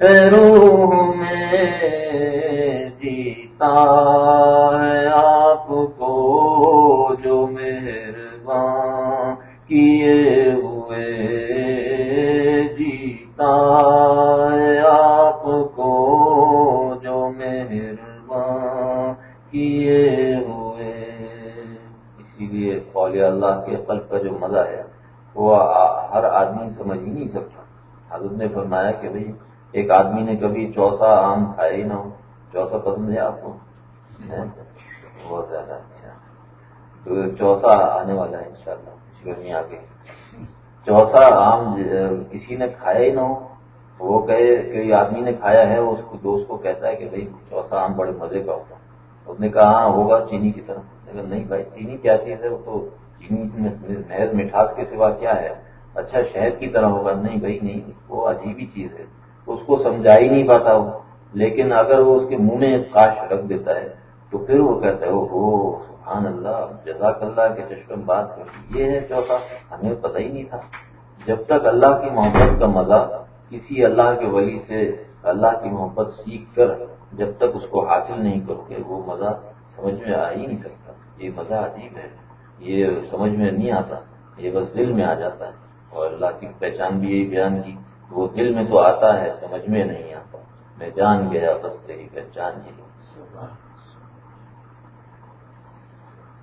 ہے روح میں۔ جیتا ہے آپ کو جو مہربان کیے آپ کو جو مہربان کیے ہوئے۔ اسی لیے قول اللہ کے قلب کا جو مزہ ہے، وہ ہر آدمی سمجھ ہی نہیں سکتا۔ حضرت نے فرمایا کہ بھائی ایک آدمی نے کبھی چوسا آم کھایا ہی نہ ہو۔ چوسا پسند ہے آپ کو؟ بہت زیادہ اچھا۔ تو چوسا آنے والا ہے انشاءاللہ۔ شاء اللہ آگے چوسا آم کسی نے کھایا ہی نہ ہو، وہ کہے کہ آدمی نے کھایا ہے، اس کو دوست کو کہتا ہے کہ بھائی چوسا آم بڑے مزے کا ہوگا۔ اس نے کہا ہاں ہوگا چینی کی طرح نہیں بھائی، چینی کیا چیز ہے؟ وہ تو چینی محض مٹھاس کے سوا کیا ہے؟ اچھا شہد کی طرح ہوگا۔ نہیں بھائی، نہیں، وہ عجیب ہی چیز ہے۔ اس کو سمجھا ہی نہیں پاتا وہ۔ لیکن اگر وہ اس کے منہ میں کاش رکھ دیتا ہے، تو پھر وہ کہتا ہے او سبحان اللہ، جزاک اللہ کے چشم بات کر یہ ہے چوتھا، ہمیں پتہ ہی نہیں تھا۔ جب تک اللہ کی محبت کا مزہ کسی اللہ کے ولی سے اللہ کی محبت سیکھ کر جب تک اس کو حاصل نہیں کرو گے، وہ مزہ سمجھ میں آ ہی نہیں سکتا۔ یہ مزہ عجیب ہے۔ یہ سمجھ میں نہیں آتا۔ یہ بس دل میں آ جاتا ہے۔ اور اللہ کی پہچان بھی یہی بیان کی۔ وہ دل میں تو آتا ہے، سمجھ میں نہیں آتا۔ میں جان گیا، بس تیری پہچان ہی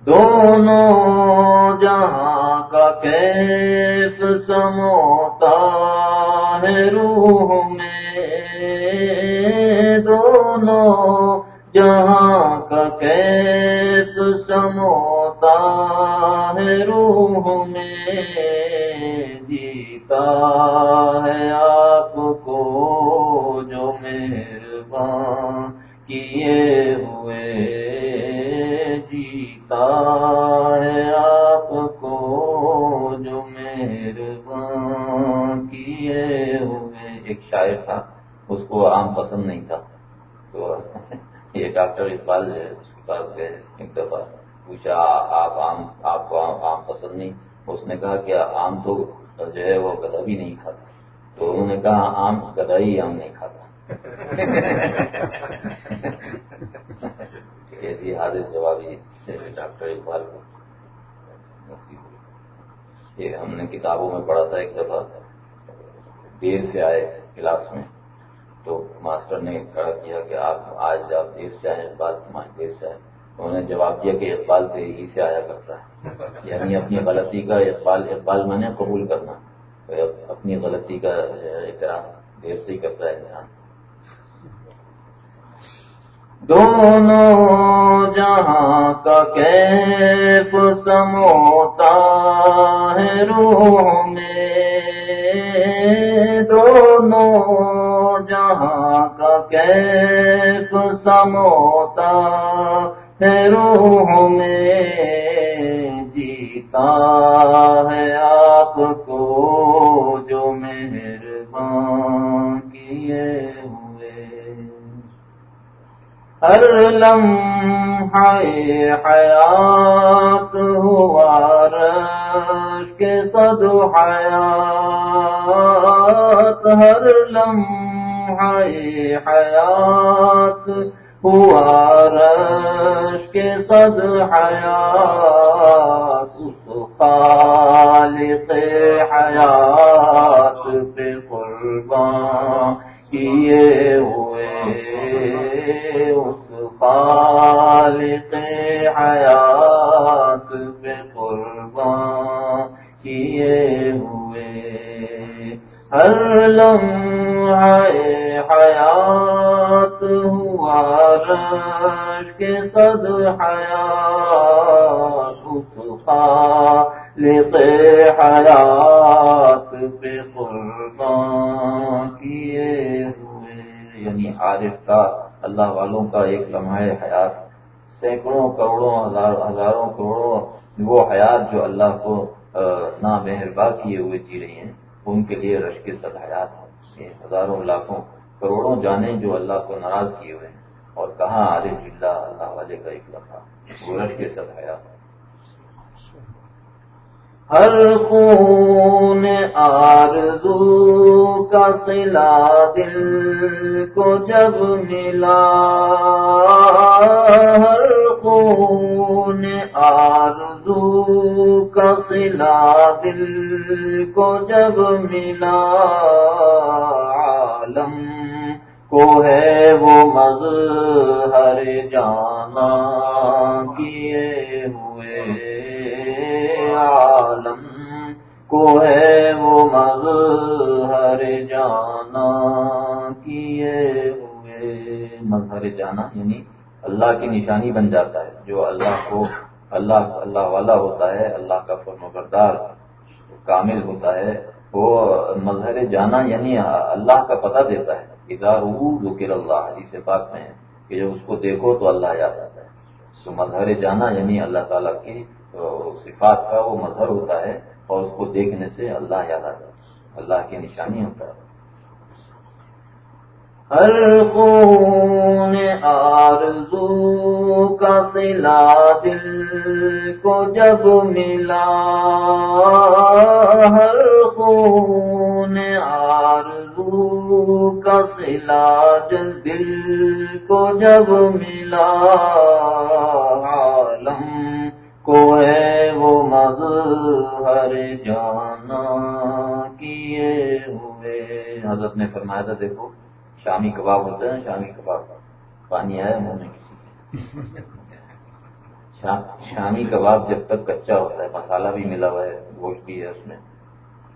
دونوں جہاں کا کیف سموتا ہے روح میں، دونوں جہاں کا کیس سموتا ہے روح میں جیتا ہے آپ کو جو مہربان کیے ہوئے جیتا ہے آپ کو جو مہربان کیے ہوئے۔ ایک شاعر تھا، اس کو عام پسند نہیں تھا۔ تو یہ ڈاکٹر اقبال ہے، اس کے پاس گئے، ایک دفعہ پوچھا، آپ آم آپ کو آم پسند نہیں؟ اس نے کہا کہ آم تو جو ہے وہ گدا بھی نہیں کھاتا۔ تو انہوں نے کہا آم گدا ہی آم نہیں کھاتا۔ ایسی حادث جوابی ڈاکٹر اقبال کو یہ ہم نے کتابوں میں پڑھا تھا ایک دفعہ، دیر سے آئے کلاس میں، تو ماسٹر نے کھڑا کیا کہ آپ آج آپ دیر سے آئے اقبال تمہاری دیر سے آئے۔ انہوں نے جواب دیا کہ اقبال سے ہی سے آیا کرتا ہے۔ یعنی اپنی غلطی کا اقبال اقبال میں نے قبول کرنا۔ اپنی غلطی کا احترام، دیر سے ہی کرتا ہے دونوں جہاں کا کیف سموتا ہے روح میں، دونوں جہاں کا کیف سموتا ہے روح میں، جیتا ہے آپ کو۔ حیات ہوا رش کے صد حیات ہر لمحہ حیات ہوا رش کے صد حیات خالق حیات پہ قربان کیے ہوئے اس خالق حیات پہ قربان کیے ہوئے۔ ہر لمحہ حیات ہوا رش کے صد حیات لے حیات پہ قربان عارف کا اللہ والوں کا ایک لمحہ حیات، سینکڑوں، کروڑوں، ہزار، ہزاروں کروڑوں وہ حیات جو اللہ کو نا مہربا کیے ہوئے جی رہی ہیں، ان کے لیے رش کے صد حیات ہزاروں، لاکھوں، کروڑوں جانے جو اللہ کو ناراض کیے ہوئے ہیں۔ اور کہاں عارف اللہ اللہ والے کا ایک لفظہ گورج کے سب ہے ہر خون آرزو کا سلا دل کو جب ملا۔ ہر خون آرزو کا سلا دل کو جب ملا۔ عالم کو ہے وہ مظہر جانا کیے ہوئے عالم کو ہے وہ مظہر جانا کیے ہوئے مظہر جانا یعنی اللہ کی نشانی بن جاتا ہے جو اللہ کو اللہ اللہ والا ہوتا ہے اللہ کا فرم بردار کامل ہوتا ہے وہ مظہر جانا یعنی اللہ کا پتہ دیتا ہے ذکر اللہ حدیث پاک میں ہے کہ جب اس کو دیکھو تو اللہ یاد آتا ہے تو مظہر جانا یعنی اللہ تعالیٰ کی صفات کا وہ مظہر ہوتا ہے اور اس کو دیکھنے سے اللہ یاد آتا ہے، اللہ کی نشانی ہوتا ہے۔ ہر خون آرزو کا سلا دل کو جب ملا۔ ہر خون آرزو کا سلا دل کو جب ملا۔ حضرت نے فرمایا تھا، دیکھو، شامی کباب ہوتے ہیں، شامی کباب پانی آیا منہ میں کسی شامی کباب جب تک کچا ہوتا ہے، مسالہ بھی ملا ہوا ہے، گوشت بھی ہے اس میں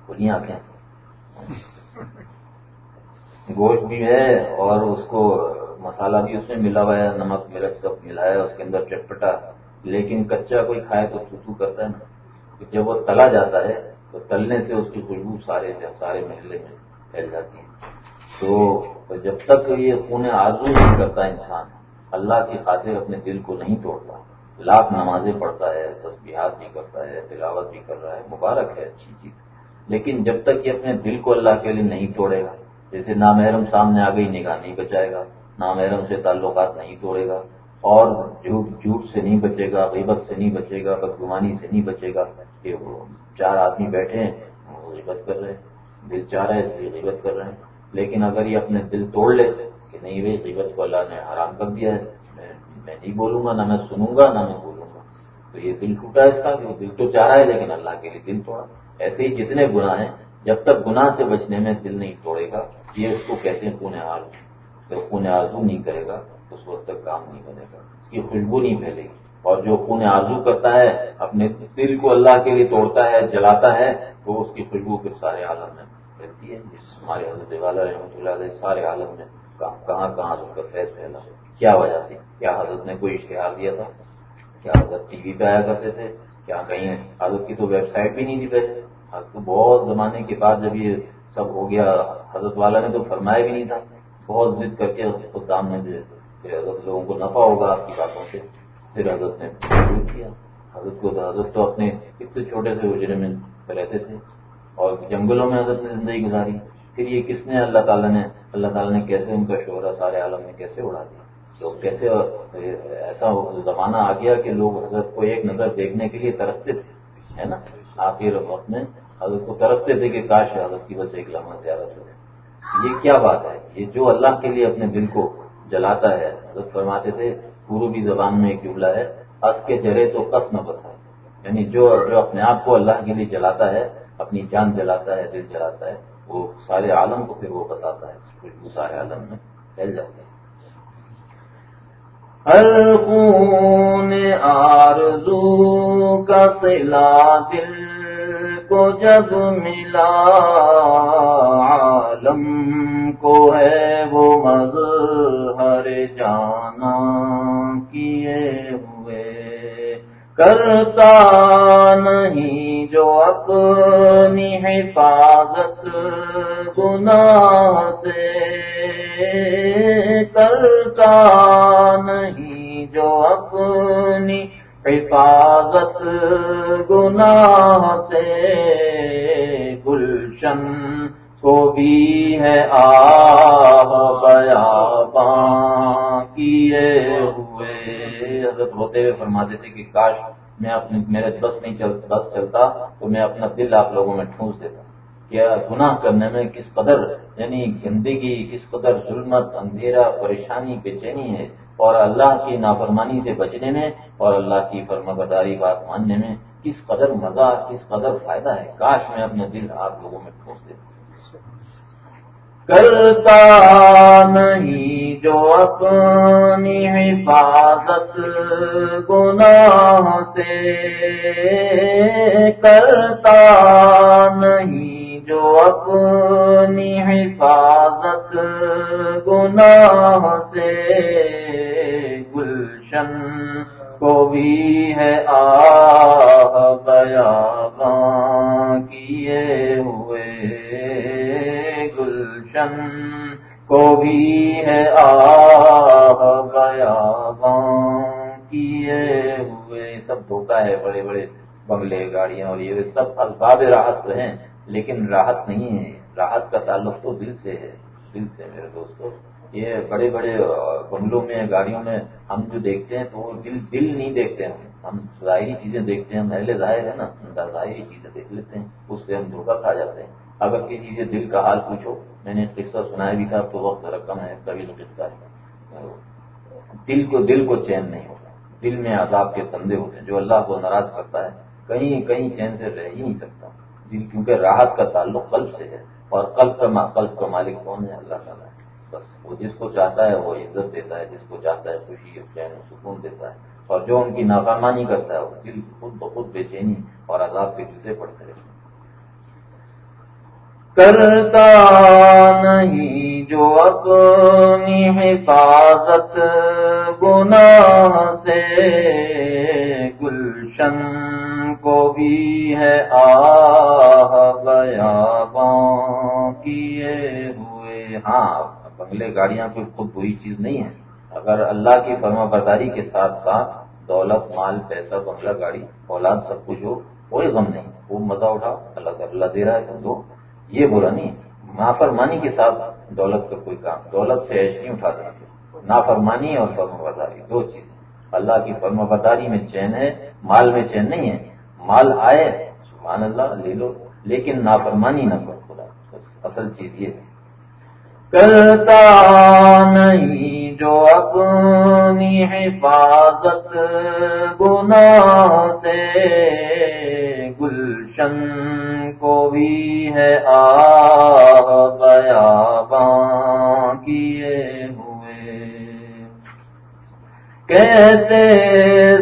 کھلیاں آنکھیں گوشت بھی ہے اور اس کو مسالہ بھی اس میں ملا ہوا ہے، نمک، مرچ سب ملا ہے، اس کے اندر چٹپٹا۔ لیکن کچا کوئی کھائے تو چھو کرتا ہے نا۔ جب وہ تلا جاتا ہے، تو تلنے سے اس کی خوشبو سارے سارے محلے میں پھیل جاتی تو جب تک یہ خون آزو نہیں کرتا انسان، اللہ کی خاطر اپنے دل کو نہیں توڑتا۔ لاکھ نمازیں پڑھتا ہے تصبیحات بھی کرتا ہے، تلاوت بھی کر رہا ہے، مبارک ہے، اچھی چیز۔ لیکن جب تک یہ اپنے دل کو اللہ کے لیے نہیں توڑے گا، جیسے نامحرم سامنے آ گئی، نگاہ نہیں بچائے گا، نامحرم سے تعلقات نہیں توڑے گا، اور جھوٹ جھوٹ سے نہیں بچے گا، غیبت سے نہیں بچے گا، بدگمانی سے نہیں بچے گا کہ وہ چار آدمی بیٹھے ہیں غیبت کر رہے ہیں۔ دل چاہ رہا ہے اس لیے غیبت کر رہے ہیں۔ لیکن اگر یہ اپنے دل توڑ لے کہ نہیں بھائی، غیبت کو اللہ نے حرام کر دیا ہے، میں نہیں بولوں گا، نہ میں سنوں گا، نہ میں بولوں گا۔ تو یہ دل ٹوٹا اس کا کہ وہ دل تو چاہ رہا ہے، لیکن اللہ کے لیے دل توڑا۔ ایسے ہی جتنے گناہ ہیں، جب تک گناہ سے بچنے میں دل نہیں توڑے گا، یہ اس کو کہتے ہیں پونے آرزو جب خون آرزو نہیں کرے گا، اس وقت تک کام نہیں بنے گا۔ اس کی خوشبو نہیں پھیلے گی۔ اور جو خون آرزو کرتا ہے، اپنے دل کو اللہ کے لیے توڑتا ہے، جلاتا ہے تو اس کی خوشبو پھر سارے عالم میں رہتی ہے، جس ہمارے حضرت والا رحمۃ اللہ علیہ سارے عالم میں کہاں کہاں اس کا فیض پھیلا کیا وجہ تھی؟ کیا حضرت نے کوئی اشتہار دیا تھا؟ کیا حضرت ٹی وی پہ آیا کرتے تھے؟ کیا کہیں حضرت کی تو ویب سائٹ بھی نہیں دی پہلے؟ حضرت بہت زمانے کے بعد جب یہ سب ہو گیا، حضرت والا نے تو فرمایا بھی نہیں تھا۔ بہت ضد کر کے خود دام نے کہ حضرت لوگوں کو نفع ہوگا آپ کی باتوں سے۔ پھر حضرت نے کیا۔ حضرت کو حضرت تو اپنے اتنے چھوٹے سے اجرے میں رہتے تھے اور جنگلوں میں حضرت نے زندگی گزاری۔ پھر یہ کس نے اللہ تعالیٰ نے اللہ تعالیٰ نے کیسے ان کا شہرہ سارے عالم میں کیسے اڑا دیا؟ تو کیسے ایسا زمانہ آ گیا کہ لوگ حضرت کو ایک نظر دیکھنے کے لیے ترستے تھے، ہے نا؟ آخر وقت میں حضرت کو ترستے تھے کہ کاش حضرت کی وجہ ایک لمحہ زیادہ ہو یہ کیا بات ہے؟ یہ جو اللہ کے لیے اپنے دل کو جلاتا ہے، حضرت فرماتے تھے پوروی زبان میں ایک جملہ ہے، اس کے جرے تو کس نہ بسا۔ یعنی جو اپنے آپ کو اللہ کے لیے جلاتا ہے، اپنی جان جلاتا ہے، دل جلاتا ہے، وہ سارے عالم کو پھر وہ بساتا ہے سارے عالم میں پھیل جاتے ہیں ہر آرزو کا سلا دل کو جب ملا، عالم کو ہے وہ مظہر جانا کیے ہوئے کرتا نہیں جو اپنی حفاظت گناہ سے کرتا نہیں جو اپنی حفاظت گناہ سے گلشن کو بھی ہے آہ کیے ہوئے حضرت ہوتے ہوئے فرماتے تھے کہ کاش میں اپنے میرے بس نہیں چل، بس چلتا تو میں اپنا دل آپ لوگوں میں ٹھونس دیتا۔ کیا گناہ کرنے میں کس قدر یعنی گندگی، کس قدر ظلمت، اندھیرا، پریشانی، بے چینی ہے اور اللہ کی نافرمانی سے بچنے میں اور اللہ کی فرما بداری بات ماننے میں کس قدر مزہ، کس قدر فائدہ ہے۔ کاش میں اپنے دل آپ لوگوں میں ٹھونس دیتا۔ کرتا نہیں جو اپنی حفاظت گناہ سے کرتا نہیں، جو اپنی حفاظت گناہ سے گلشن کو بھی ہے آ بیا کیے ہوئے گلشن کو بھی ہے آیا کیے ہوئے سب دھوکا ہے، بڑے بڑے بنگلے گاڑیاں اور یہ سب اسباب راحت تو ہیں، لیکن راحت نہیں ہے۔ راحت کا تعلق تو دل سے ہے۔ دل سے میرے دوستوں یہ بڑے بڑے بنگلوں میں، گاڑیوں میں ہم جو دیکھتے ہیں تو وہ دل دل نہیں دیکھتے ہم۔ ہم ظاہری چیزیں دیکھتے ہیں محلے ظاہر ہے نا۔ ظاہری چیزیں دیکھ لیتے ہیں، اس سے ہم دھوکہ کھا جاتے ہیں۔ اگر کسی سے دل کا حال پوچھو، میں نے قصہ سنایا بھی تھا، تو وقت رقم ہے کبھی تو قصہ ہے دل کو دل کو چین نہیں ہوتا۔ دل میں عذاب کے تندے ہوتے ہیں، جو اللہ کو ناراض کرتا ہے، کہیں کہیں چین سے رہ ہی نہیں سکتا۔ دل کیونکہ راحت کا تعلق قلب سے ہے، اور قلب کا قلب کا مالک کون ہے؟ اللہ تعالیٰ ہے۔ بس وہ جس کو چاہتا ہے، وہ عزت دیتا ہے، جس کو چاہتا ہے، خوشی چین سکون دیتا ہے۔ اور جو ان کی نافرمانی کرتا ہے، وہ دل خود بخود بے چینی اور عذاب کے جوتے پڑتے رہتے کرتا نہیں جو اپنی حفاظت گناہ سے گلشن کو بھی ہے آہ بیاباں کیے ہوئے۔ ہاں بنگلے گاڑیاں کوئی خود بری چیز نہیں ہے اگر اللہ کی فرما برداری کے ساتھ ساتھ دولت، مال، پیسہ، بنگلہ گاڑی، اولاد، سب کچھ ہو، کوئی غم نہیں۔ خوب مزہ اٹھا اللہ اللہ دے رہا ہے، تم دو۔ یہ برا نہیں نافرمانی کے ساتھ دولت کا کوئی کام، دولت سے ایش نہیں اٹھا سکتے۔ نافرمانی اور فرما برداری، دو چیزیں۔ اللہ کی فرما برداری میں چین ہے، مال میں چین نہیں ہے۔ مال آئے، سبحان اللہ، لے لو۔ لیکن نافرمانی نہ کرو، خدا۔ اصل چیز یہ ہے۔ کرتا نہیں جو اپنی حفاظت گنا سے گلشن کو بھی ہے کیے ہوئے کیسے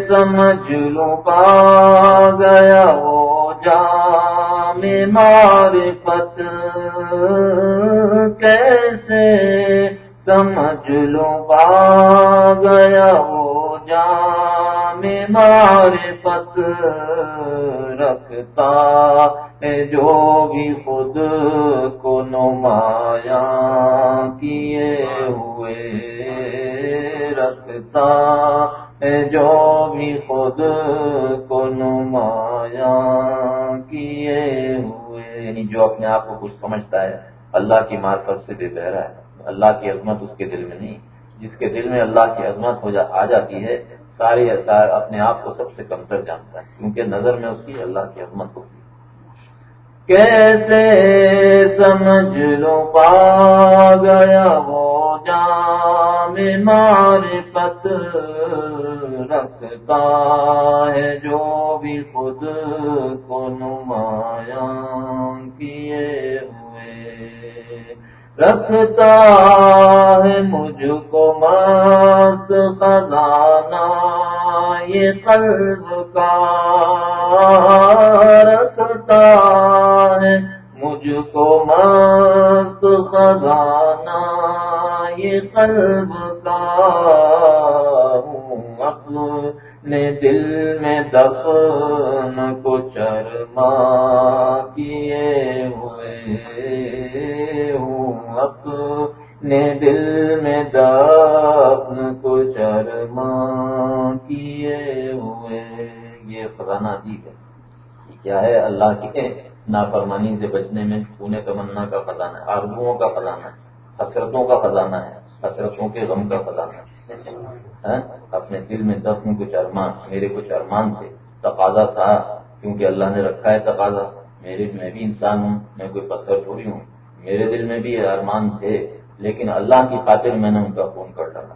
سمجھ لو پا گیا وہ جام معرفت کیسے سمجھ لو پا گیا وہ جام معرفت رکھتا ہے جو بھی خود کو نمایاں کیے ہوئے رکھتا ہے جو بھی خود کو نمایاں کیے ہوئے یعنی جو اپنے آپ کو کچھ سمجھتا ہے اللہ کی معرفت سے بے بہرا ہے اللہ کی عظمت اس کے دل میں نہیں جس کے دل میں اللہ کی عظمت ہو جا آ جاتی ہے سارے اپنے آپ کو سب سے کمتر جانتا ہے، کیونکہ نظر میں اس کی اللہ کی عظمت ہوتی کیسے سمجھ لو پا گیا وہ جام معرفت رکھتا ہے، جو بھی خود کو نمایاں کیے رکھتا ہے مجھ کو مست خزانہ، یہ قلب کا رکھتا ہے مجھ کو مست خزانہ، یہ قلب کا ہوں اپنے دل میں دفن کو چرما کیے ہوئے۔ اپنے دل میں دفن کو چرما کیے ہوئے۔ یہ خزانہ عجیب ہے۔ کیا ہے؟ اللہ کے نافرمانی سے بچنے میں پونے تمنا کا خزانہ ہے آرگوؤں کا خزانہ ہے، حسرتوں کا خزانہ ہے، حسرتوں کے غم کا خزانہ ہے۔ ہاں؟ اپنے دل میں دفن کچھ ارمان میرے کچھ ارمان تھے تقاضا تھا، کیونکہ اللہ نے رکھا ہے تقاضا۔ میرے، میں بھی انسان ہوں، میں کوئی پتھر تھوڑی ہوں۔ میرے دل میں بھی ارمان تھے۔ لیکن اللہ کی خاطر میں نے ان کا فون کر ڈالا۔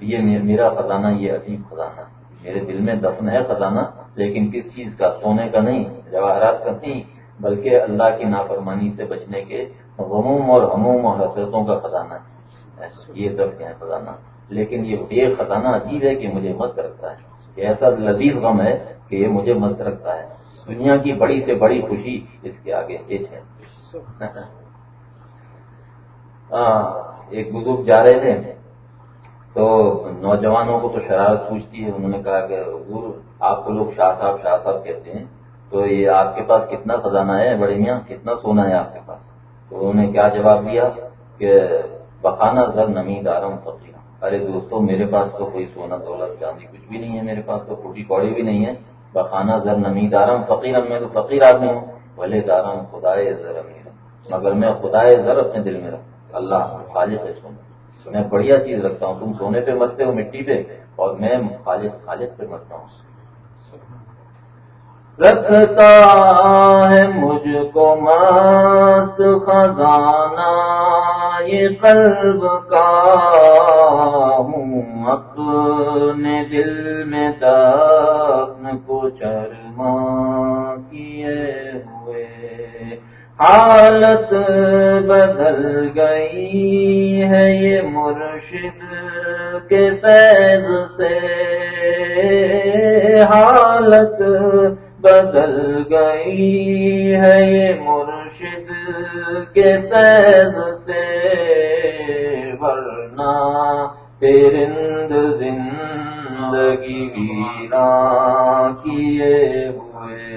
یہ میرا خزانہ، یہ عجیب خزانہ۔ میرے دل میں دفن ہے خزانہ، لیکن کس چیز کا؟ سونے کا نہیں، جواہرات کا نہیں، بلکہ اللہ کی نافرمانی سے بچنے کے غموم اور ہموم اور حسرتوں کا خزانہ۔ ہے یہ دفن ہے خزانہ۔ لیکن یہ خزانہ عجیب ہے کہ مجھے مست رکھتا ہے۔ یہ ایسا لذیذ غم ہے کہ یہ مجھے مست رکھتا ہے۔ دنیا کی بڑی سے بڑی خوشی اس کے آگے یہ ہے۔ ہاں، ایک بزرگ جا رہے تھے۔ تو نوجوانوں کو تو شرارت پوچھتی ہے، انہوں نے کہا کہ حضور، آپ کو لوگ شاہ صاحب شاہ صاحب کہتے ہیں۔ تو یہ آپ کے پاس کتنا خزانہ ہے، بڑے میاں، کتنا سونا ہے آپ کے پاس؟ تو انہوں نے کیا جواب دیا کہ بخانہ زر نمی دارم فقیر ارے دوستوں میرے پاس تو کوئی سونا دولت چاندی کچھ بھی نہیں ہے، میرے پاس تو پھوٹی کوڑی بھی نہیں ہے۔ بخانہ زر نمی دارم فقیر میں تو فقیر آدمی ہوں۔ بھلے دارم خدائے زر امیر۔ مگر میں خدائے زر اپنے دل میں رکھوں اللہ خالق ہے۔ سونا میں بڑھیا چیز رکھتا ہوں۔ تم سونے پہ مرتے ہو مٹی پہ۔ اور میں خالق خالق پہ مرتا ہوں۔ رکھتا ہے مجھ کو مست خزانہ، یہ قلب کا ہوں اپنے دل میں دفن کو چرما کیے حالت بدل گئی ہے یہ مرشد کے فیض سے۔ حالت بدل گئی ہے یہ مرشد کے فیض سے۔ ورنہ تیرند زندگی ویرا کیے ہوئے۔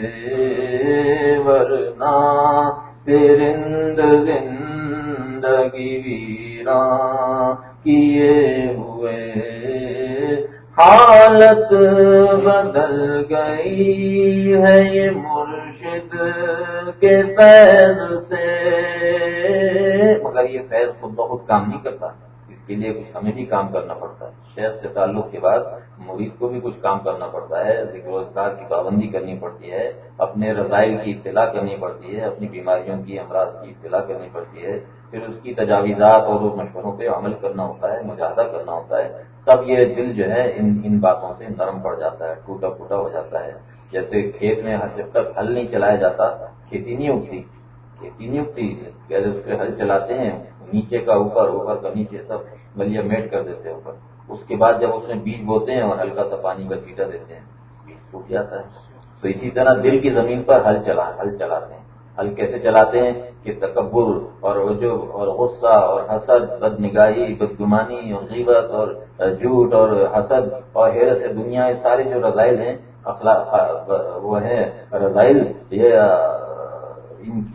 ورنہ تیرند زندگی ویرا کیے ہوئے حالت بدل گئی ہے یہ مرشد کے فیض سے مگر یہ فیض خود بہت کام نہیں کرتا کے لیے کچھ ہمیں بھی کام کرنا پڑتا ہے۔ شہر سے تعلق کے بعد مرید کو بھی کچھ کام کرنا پڑتا ہے، ذکر روزگار کی پابندی کرنی پڑتی ہے، اپنے رضائل کی اطلاع کرنی پڑتی ہے، اپنی بیماریوں کی امراض کی اطلاع کرنی پڑتی ہے۔ پھر اس کی تجاویزات اور مشوروں پہ عمل کرنا ہوتا ہے، مجاہدہ کرنا ہوتا ہے۔ تب یہ دل جو ہے ان ان باتوں سے نرم پڑ جاتا ہے، ٹوٹا پھوٹا ہو جاتا ہے۔ جیسے کھیت میں جب تک ہل نہیں چلایا جاتا، کھیتی نہیں اگتی، کھیتی نہیں اگتی جیسے اس پہ ہل چلاتے ہیں۔ نیچے کا اوپر اوپر کا نیچے، سب بلیا میٹ کر دیتے ہیں اوپر۔ اس کے بعد جب اس میں بیج بوتے ہیں اور ہلکا سا پانی کا چیٹا دیتے ہیں، بیج ٹوٹ جاتا ہے۔ تو اسی طرح دل کی زمین پر ہل چلا، ہل چلاتے ہیں۔ ہل کیسے چلاتے ہیں؟ کہ تکبر اور عجب اور غصہ اور حسد بد نگاہی بدگمانی اور غیبت اور جھوٹ اور حسد اور حیرت سے دنیا یہ سارے جو رضائل ہیں، اخلاق، وہ ہیں رضائل، یہ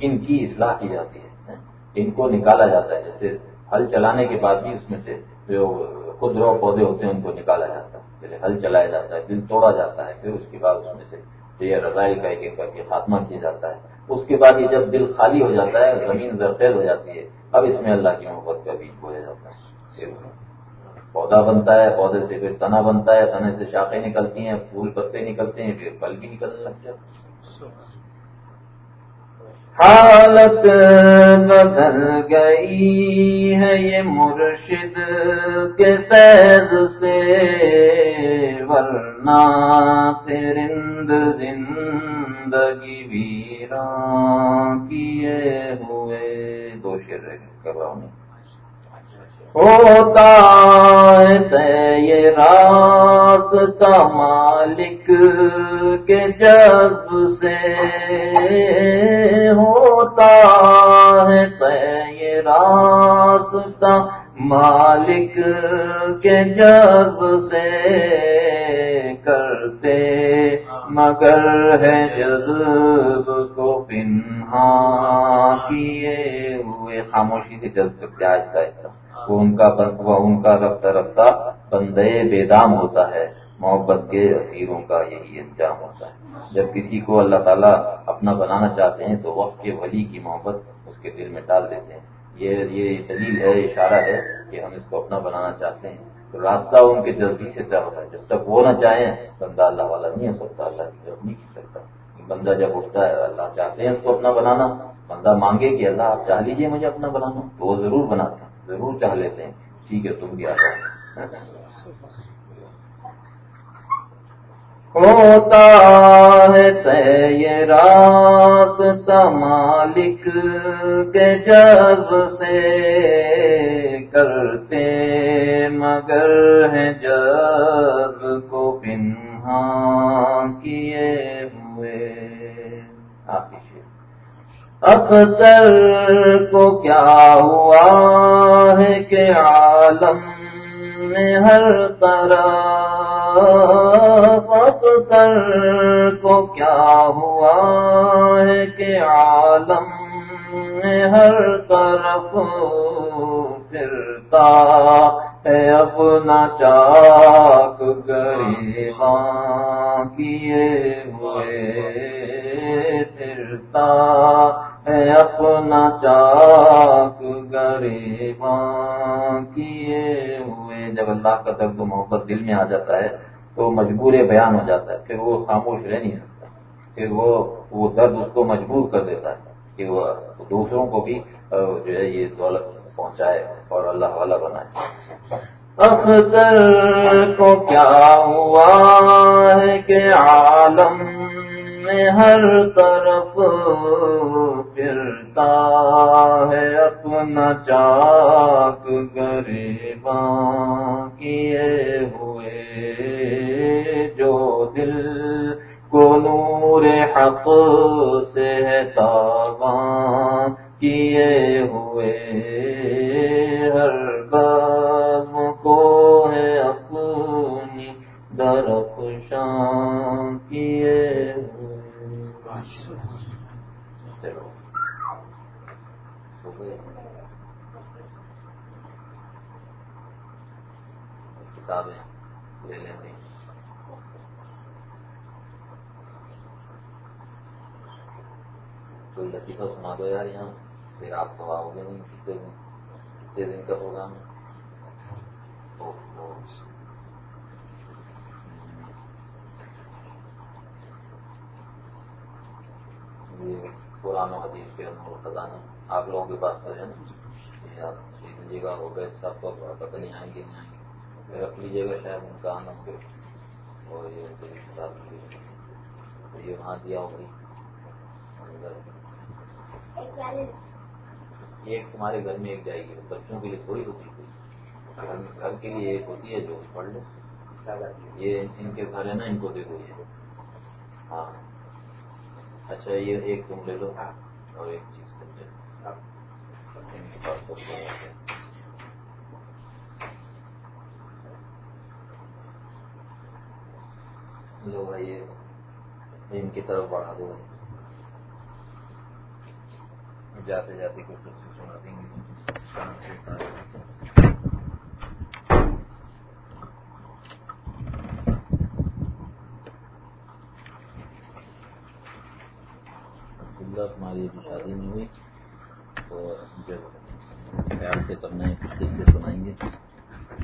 ان کی اصلاح کی جاتی ہے۔ ان کو نکالا جاتا ہے، جیسے ہل چلانے کے بعد بھی اس میں سے جو خود رو پودے ہوتے ہیں ان کو نکالا جاتا ہے۔ پہلے ہل چلایا جاتا ہے دل توڑا جاتا ہے، پھر اس کے بعد اس میں سے یہ رضائل کا ایک ایک کر کے خاتمہ کیا جاتا ہے۔ اس کے بعد یہ جب دل خالی ہو جاتا ہے، زمین زرخیز ہو جاتی ہے، اب اس میں اللہ کی محبت کا بیج بویا جاتا ہے۔ پودا بنتا ہے، پودے سے پھر تنا بنتا ہے، تنے سے شاخیں نکلتی ہیں، پھول پتے نکلتے ہیں، پھر پھل بھی نکلنے لگ جاتے حالت بدل گئی ہے یہ مرشد کے فیض سے، ورنہ پرند زندگی ویران کیے ہوئے دو شیر کر رہا ہوں ہوتا ہے یہ راست مالک کے جب سے ہوتا ہے یہ راست مالک کے جب سے کرتے مگر ہے جذب کو پنہا کیے ہوئے خاموشی سے جذب کرتے آہستہ آہستہ وہ ان کا ان کا رفتہ رفتہ بندے بے دام ہوتا ہے، محبت کے اسیروں کا یہی انجام ہوتا ہے۔ جب کسی کو اللہ تعالیٰ اپنا بنانا چاہتے ہیں تو وقت کے ولی کی محبت اس کے دل میں ڈال دیتے ہیں۔ یہ یہ دلیل ہے، اشارہ ہے کہ ہم اس کو اپنا بنانا چاہتے ہیں۔ تو راستہ ان کے جلدی سے طے ہوتا ہے۔ جب تک وہ نہ چاہیں، بندہ اللہ والا نہیں ہو سکتا، اللہ کی طرف نہیں کر سکتا۔ بندہ جب اٹھتا ہے، اللہ چاہتے ہیں اس کو اپنا بنانا، بندہ مانگے کہ اللہ آپ چاہ لیجیے مجھے اپنا بنانا، تو وہ ضرور بناتے ہیں۔ ضرور چاہ لیتے ہیں۔ ٹھیک ہے، تم کیا ہوتا ہے تے راس مالک کے جب سے کرتے مگر ہے جب اختر کو کیا ہوا ہے کہ عالم میں ہر طرح اختر کو کیا ہوا ہے کہ عالم میں ہر طرف پھرتا ہے اپنا چاک گریباں کیے ہوئے پھرتا اپنا چاک گریباں کیے ہوئے۔ جب اللہ کا درد و محبت دل میں آ جاتا ہے، تو مجبور بیان ہو جاتا ہے پھر وہ خاموش رہ نہیں سکتا۔ پھر وہ وہ درد اس کو مجبور کر دیتا ہے کہ وہ دوسروں کو بھی جو ہے یہ دولت پہنچائے اور اللہ والا بنائے۔ اختر کو کیا ہوا ہے کہ عالم میں ہر طرف پھرتا ہے اپنا چاک گریباں کیے ہوئے جو دل کو نور حق سے ہے تاباں کیے ہوئے ہر بار کو ہے اپنی درخ شام کیے کتابیں لے لیں گے۔ کوئی لطیفہ سنا دو یار یہاں پھر آپ تو آؤ گے نہیں کتنے دن کتنے دن کا پروگرام ہے یہ پرانا حدیث کے اندر خزانہ آپ لوگوں کے پاس تو ہے نا۔ یہ آپ لیجیے گا ہو گئے سب کو پتہ نہیں آئیں گے۔ نہیں آئیں گے رکھ لیجیے گا شاید امکان ہو اور یہ یہ وہاں دیا ہوگی۔ ایک تمہارے گھر میں ایک جائے گی۔ بچوں کے لیے تھوڑی ہوتی ہے۔ گھر کے لیے ایک ہوتی ہے جو پڑھ لو یہ ان کے گھر ہے نا، ان کو دے دو یہ۔ ہاں۔ اچھا یہ ایک تم لے لو اور ایک چیز تم لے لو لو بھائی ان کی طرف بڑھا دو جاتے جاتے کچھ سنا دیں گے۔ تمہاری شادی نہیں ہوئی تو جب خیال سے کرنا ہے کس سے سنائیں گے۔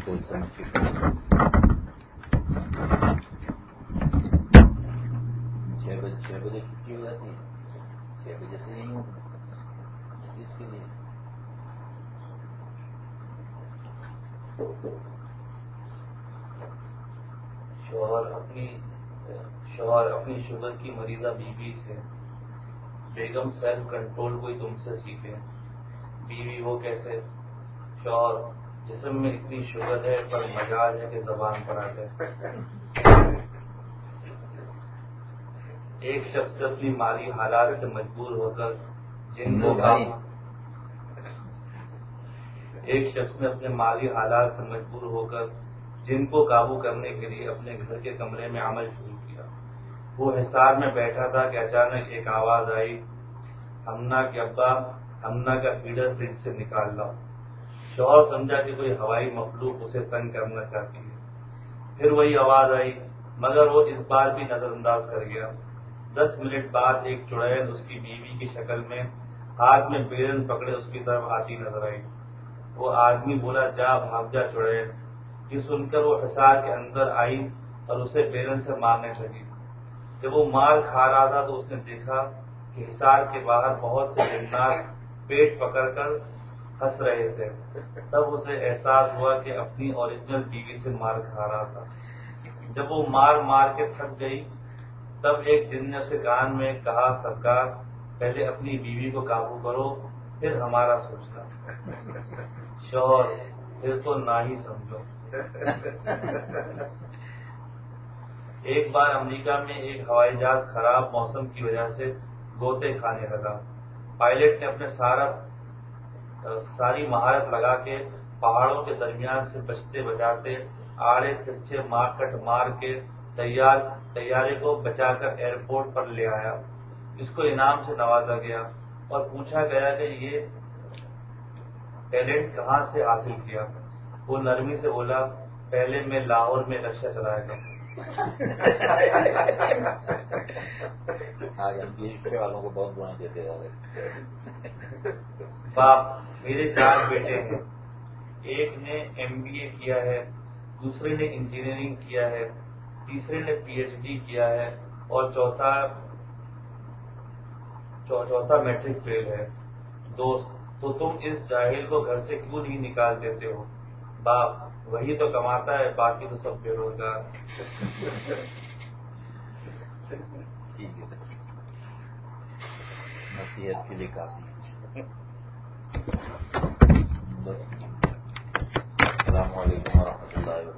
کوئی سمجھ چھ بجے چھ بجے چھٹی ہو جاتی ہے۔ چھ بجے سے نہیں ہوتی کے لیے؟ شوہر اپنی شوہر اپنی شوگر کی مریضہ بیوی سے۔ بیگم سیلف کنٹرول کوئی تم سے سیکھے۔ بیوی وہ کیسے؟ شوہر جسم میں اتنی شوگر ہے پر مزاج ہے کہ زبان پر آ جائے ایک شخص اپنی مالی حالات سے مجبور ہو کر جن کو ایک شخص نے اپنے مالی حالات سے مجبور ہو کر جن کو قابو کرنے کے لیے اپنے گھر کے کمرے میں عمل شروع وہ حصار میں بیٹھا تھا کہ اچانک ایک آواز آئی، ہمنا کے ابا، ہمنا کا فیڈر فریج سے نکال لاؤ۔ شوہر سمجھا کہ کوئی ہوائی مخلوق اسے تنگ کرنا چاہتی ہے۔ پھر وہی آواز آئی، مگر وہ اس بار بھی نظر انداز کر گیا۔ دس منٹ بعد ایک چڑیل اس کی بیوی کی شکل میں ہاتھ میں بیرن پکڑے اس کی طرف آتی نظر آئی۔ وہ آدمی بولا، جا، بھاگ جا چڑے یہ سن کر وہ حسار کے اندر آئی اور اسے بیرن سے مارنے لگی۔ جب وہ مار کھا رہا تھا تو اس نے دیکھا کہ حسار کے باہر بہت سے جنات پیٹ پکڑ کر ہنس رہے تھے۔ تب اسے احساس ہوا کہ اپنی اوریجنل بیوی سے مار کھا رہا تھا۔ جب وہ مار مار کے تھک گئی، تب ایک جن نے اسے کان میں کہا، سرکار، پہلے اپنی بیوی کو قابو کرو، پھر ہمارا سوچنا۔ شوہر پھر تو نہ ہی سمجھو۔ ایک بار امریکہ میں ایک ہوائی جہاز خراب موسم کی وجہ سے گوتے کھانے لگا۔ پائلٹ نے اپنے سارا، ساری مہارت لگا کے پہاڑوں کے درمیان سے بچتے بچاتے آڑے ترچے مار کٹ مار کے تیار، تیارے کو بچا کر ایئرپورٹ پر لے آیا۔ اس کو انعام سے نوازا گیا اور پوچھا گیا کہ یہ ٹیلنٹ کہاں سے حاصل کیا؟ وہ نرمی سے بولا، پہلے میں لاہور میں رکشا چلایا گیا ہاں، یعنی تھا والوں کو بہت دعائیں دیتے باپ، میرے چار بیٹے ہیں۔ ایک نے ایم بی اے کیا ہے، دوسرے نے انجینئرنگ کیا ہے، تیسرے نے پی ایچ ڈی کیا ہے، اور چوتھا چوتھا میٹرک فیل ہے۔ دوست، تو تم اس جاہل کو گھر سے کیوں نہیں نکال دیتے ہو؟ باپ وہی تو کماتا ہے، باقی تو سب بے روزگار۔ نصیحت کے لیے کافی۔ السلام علیکم ورحمۃ اللہ وبرکاتہ۔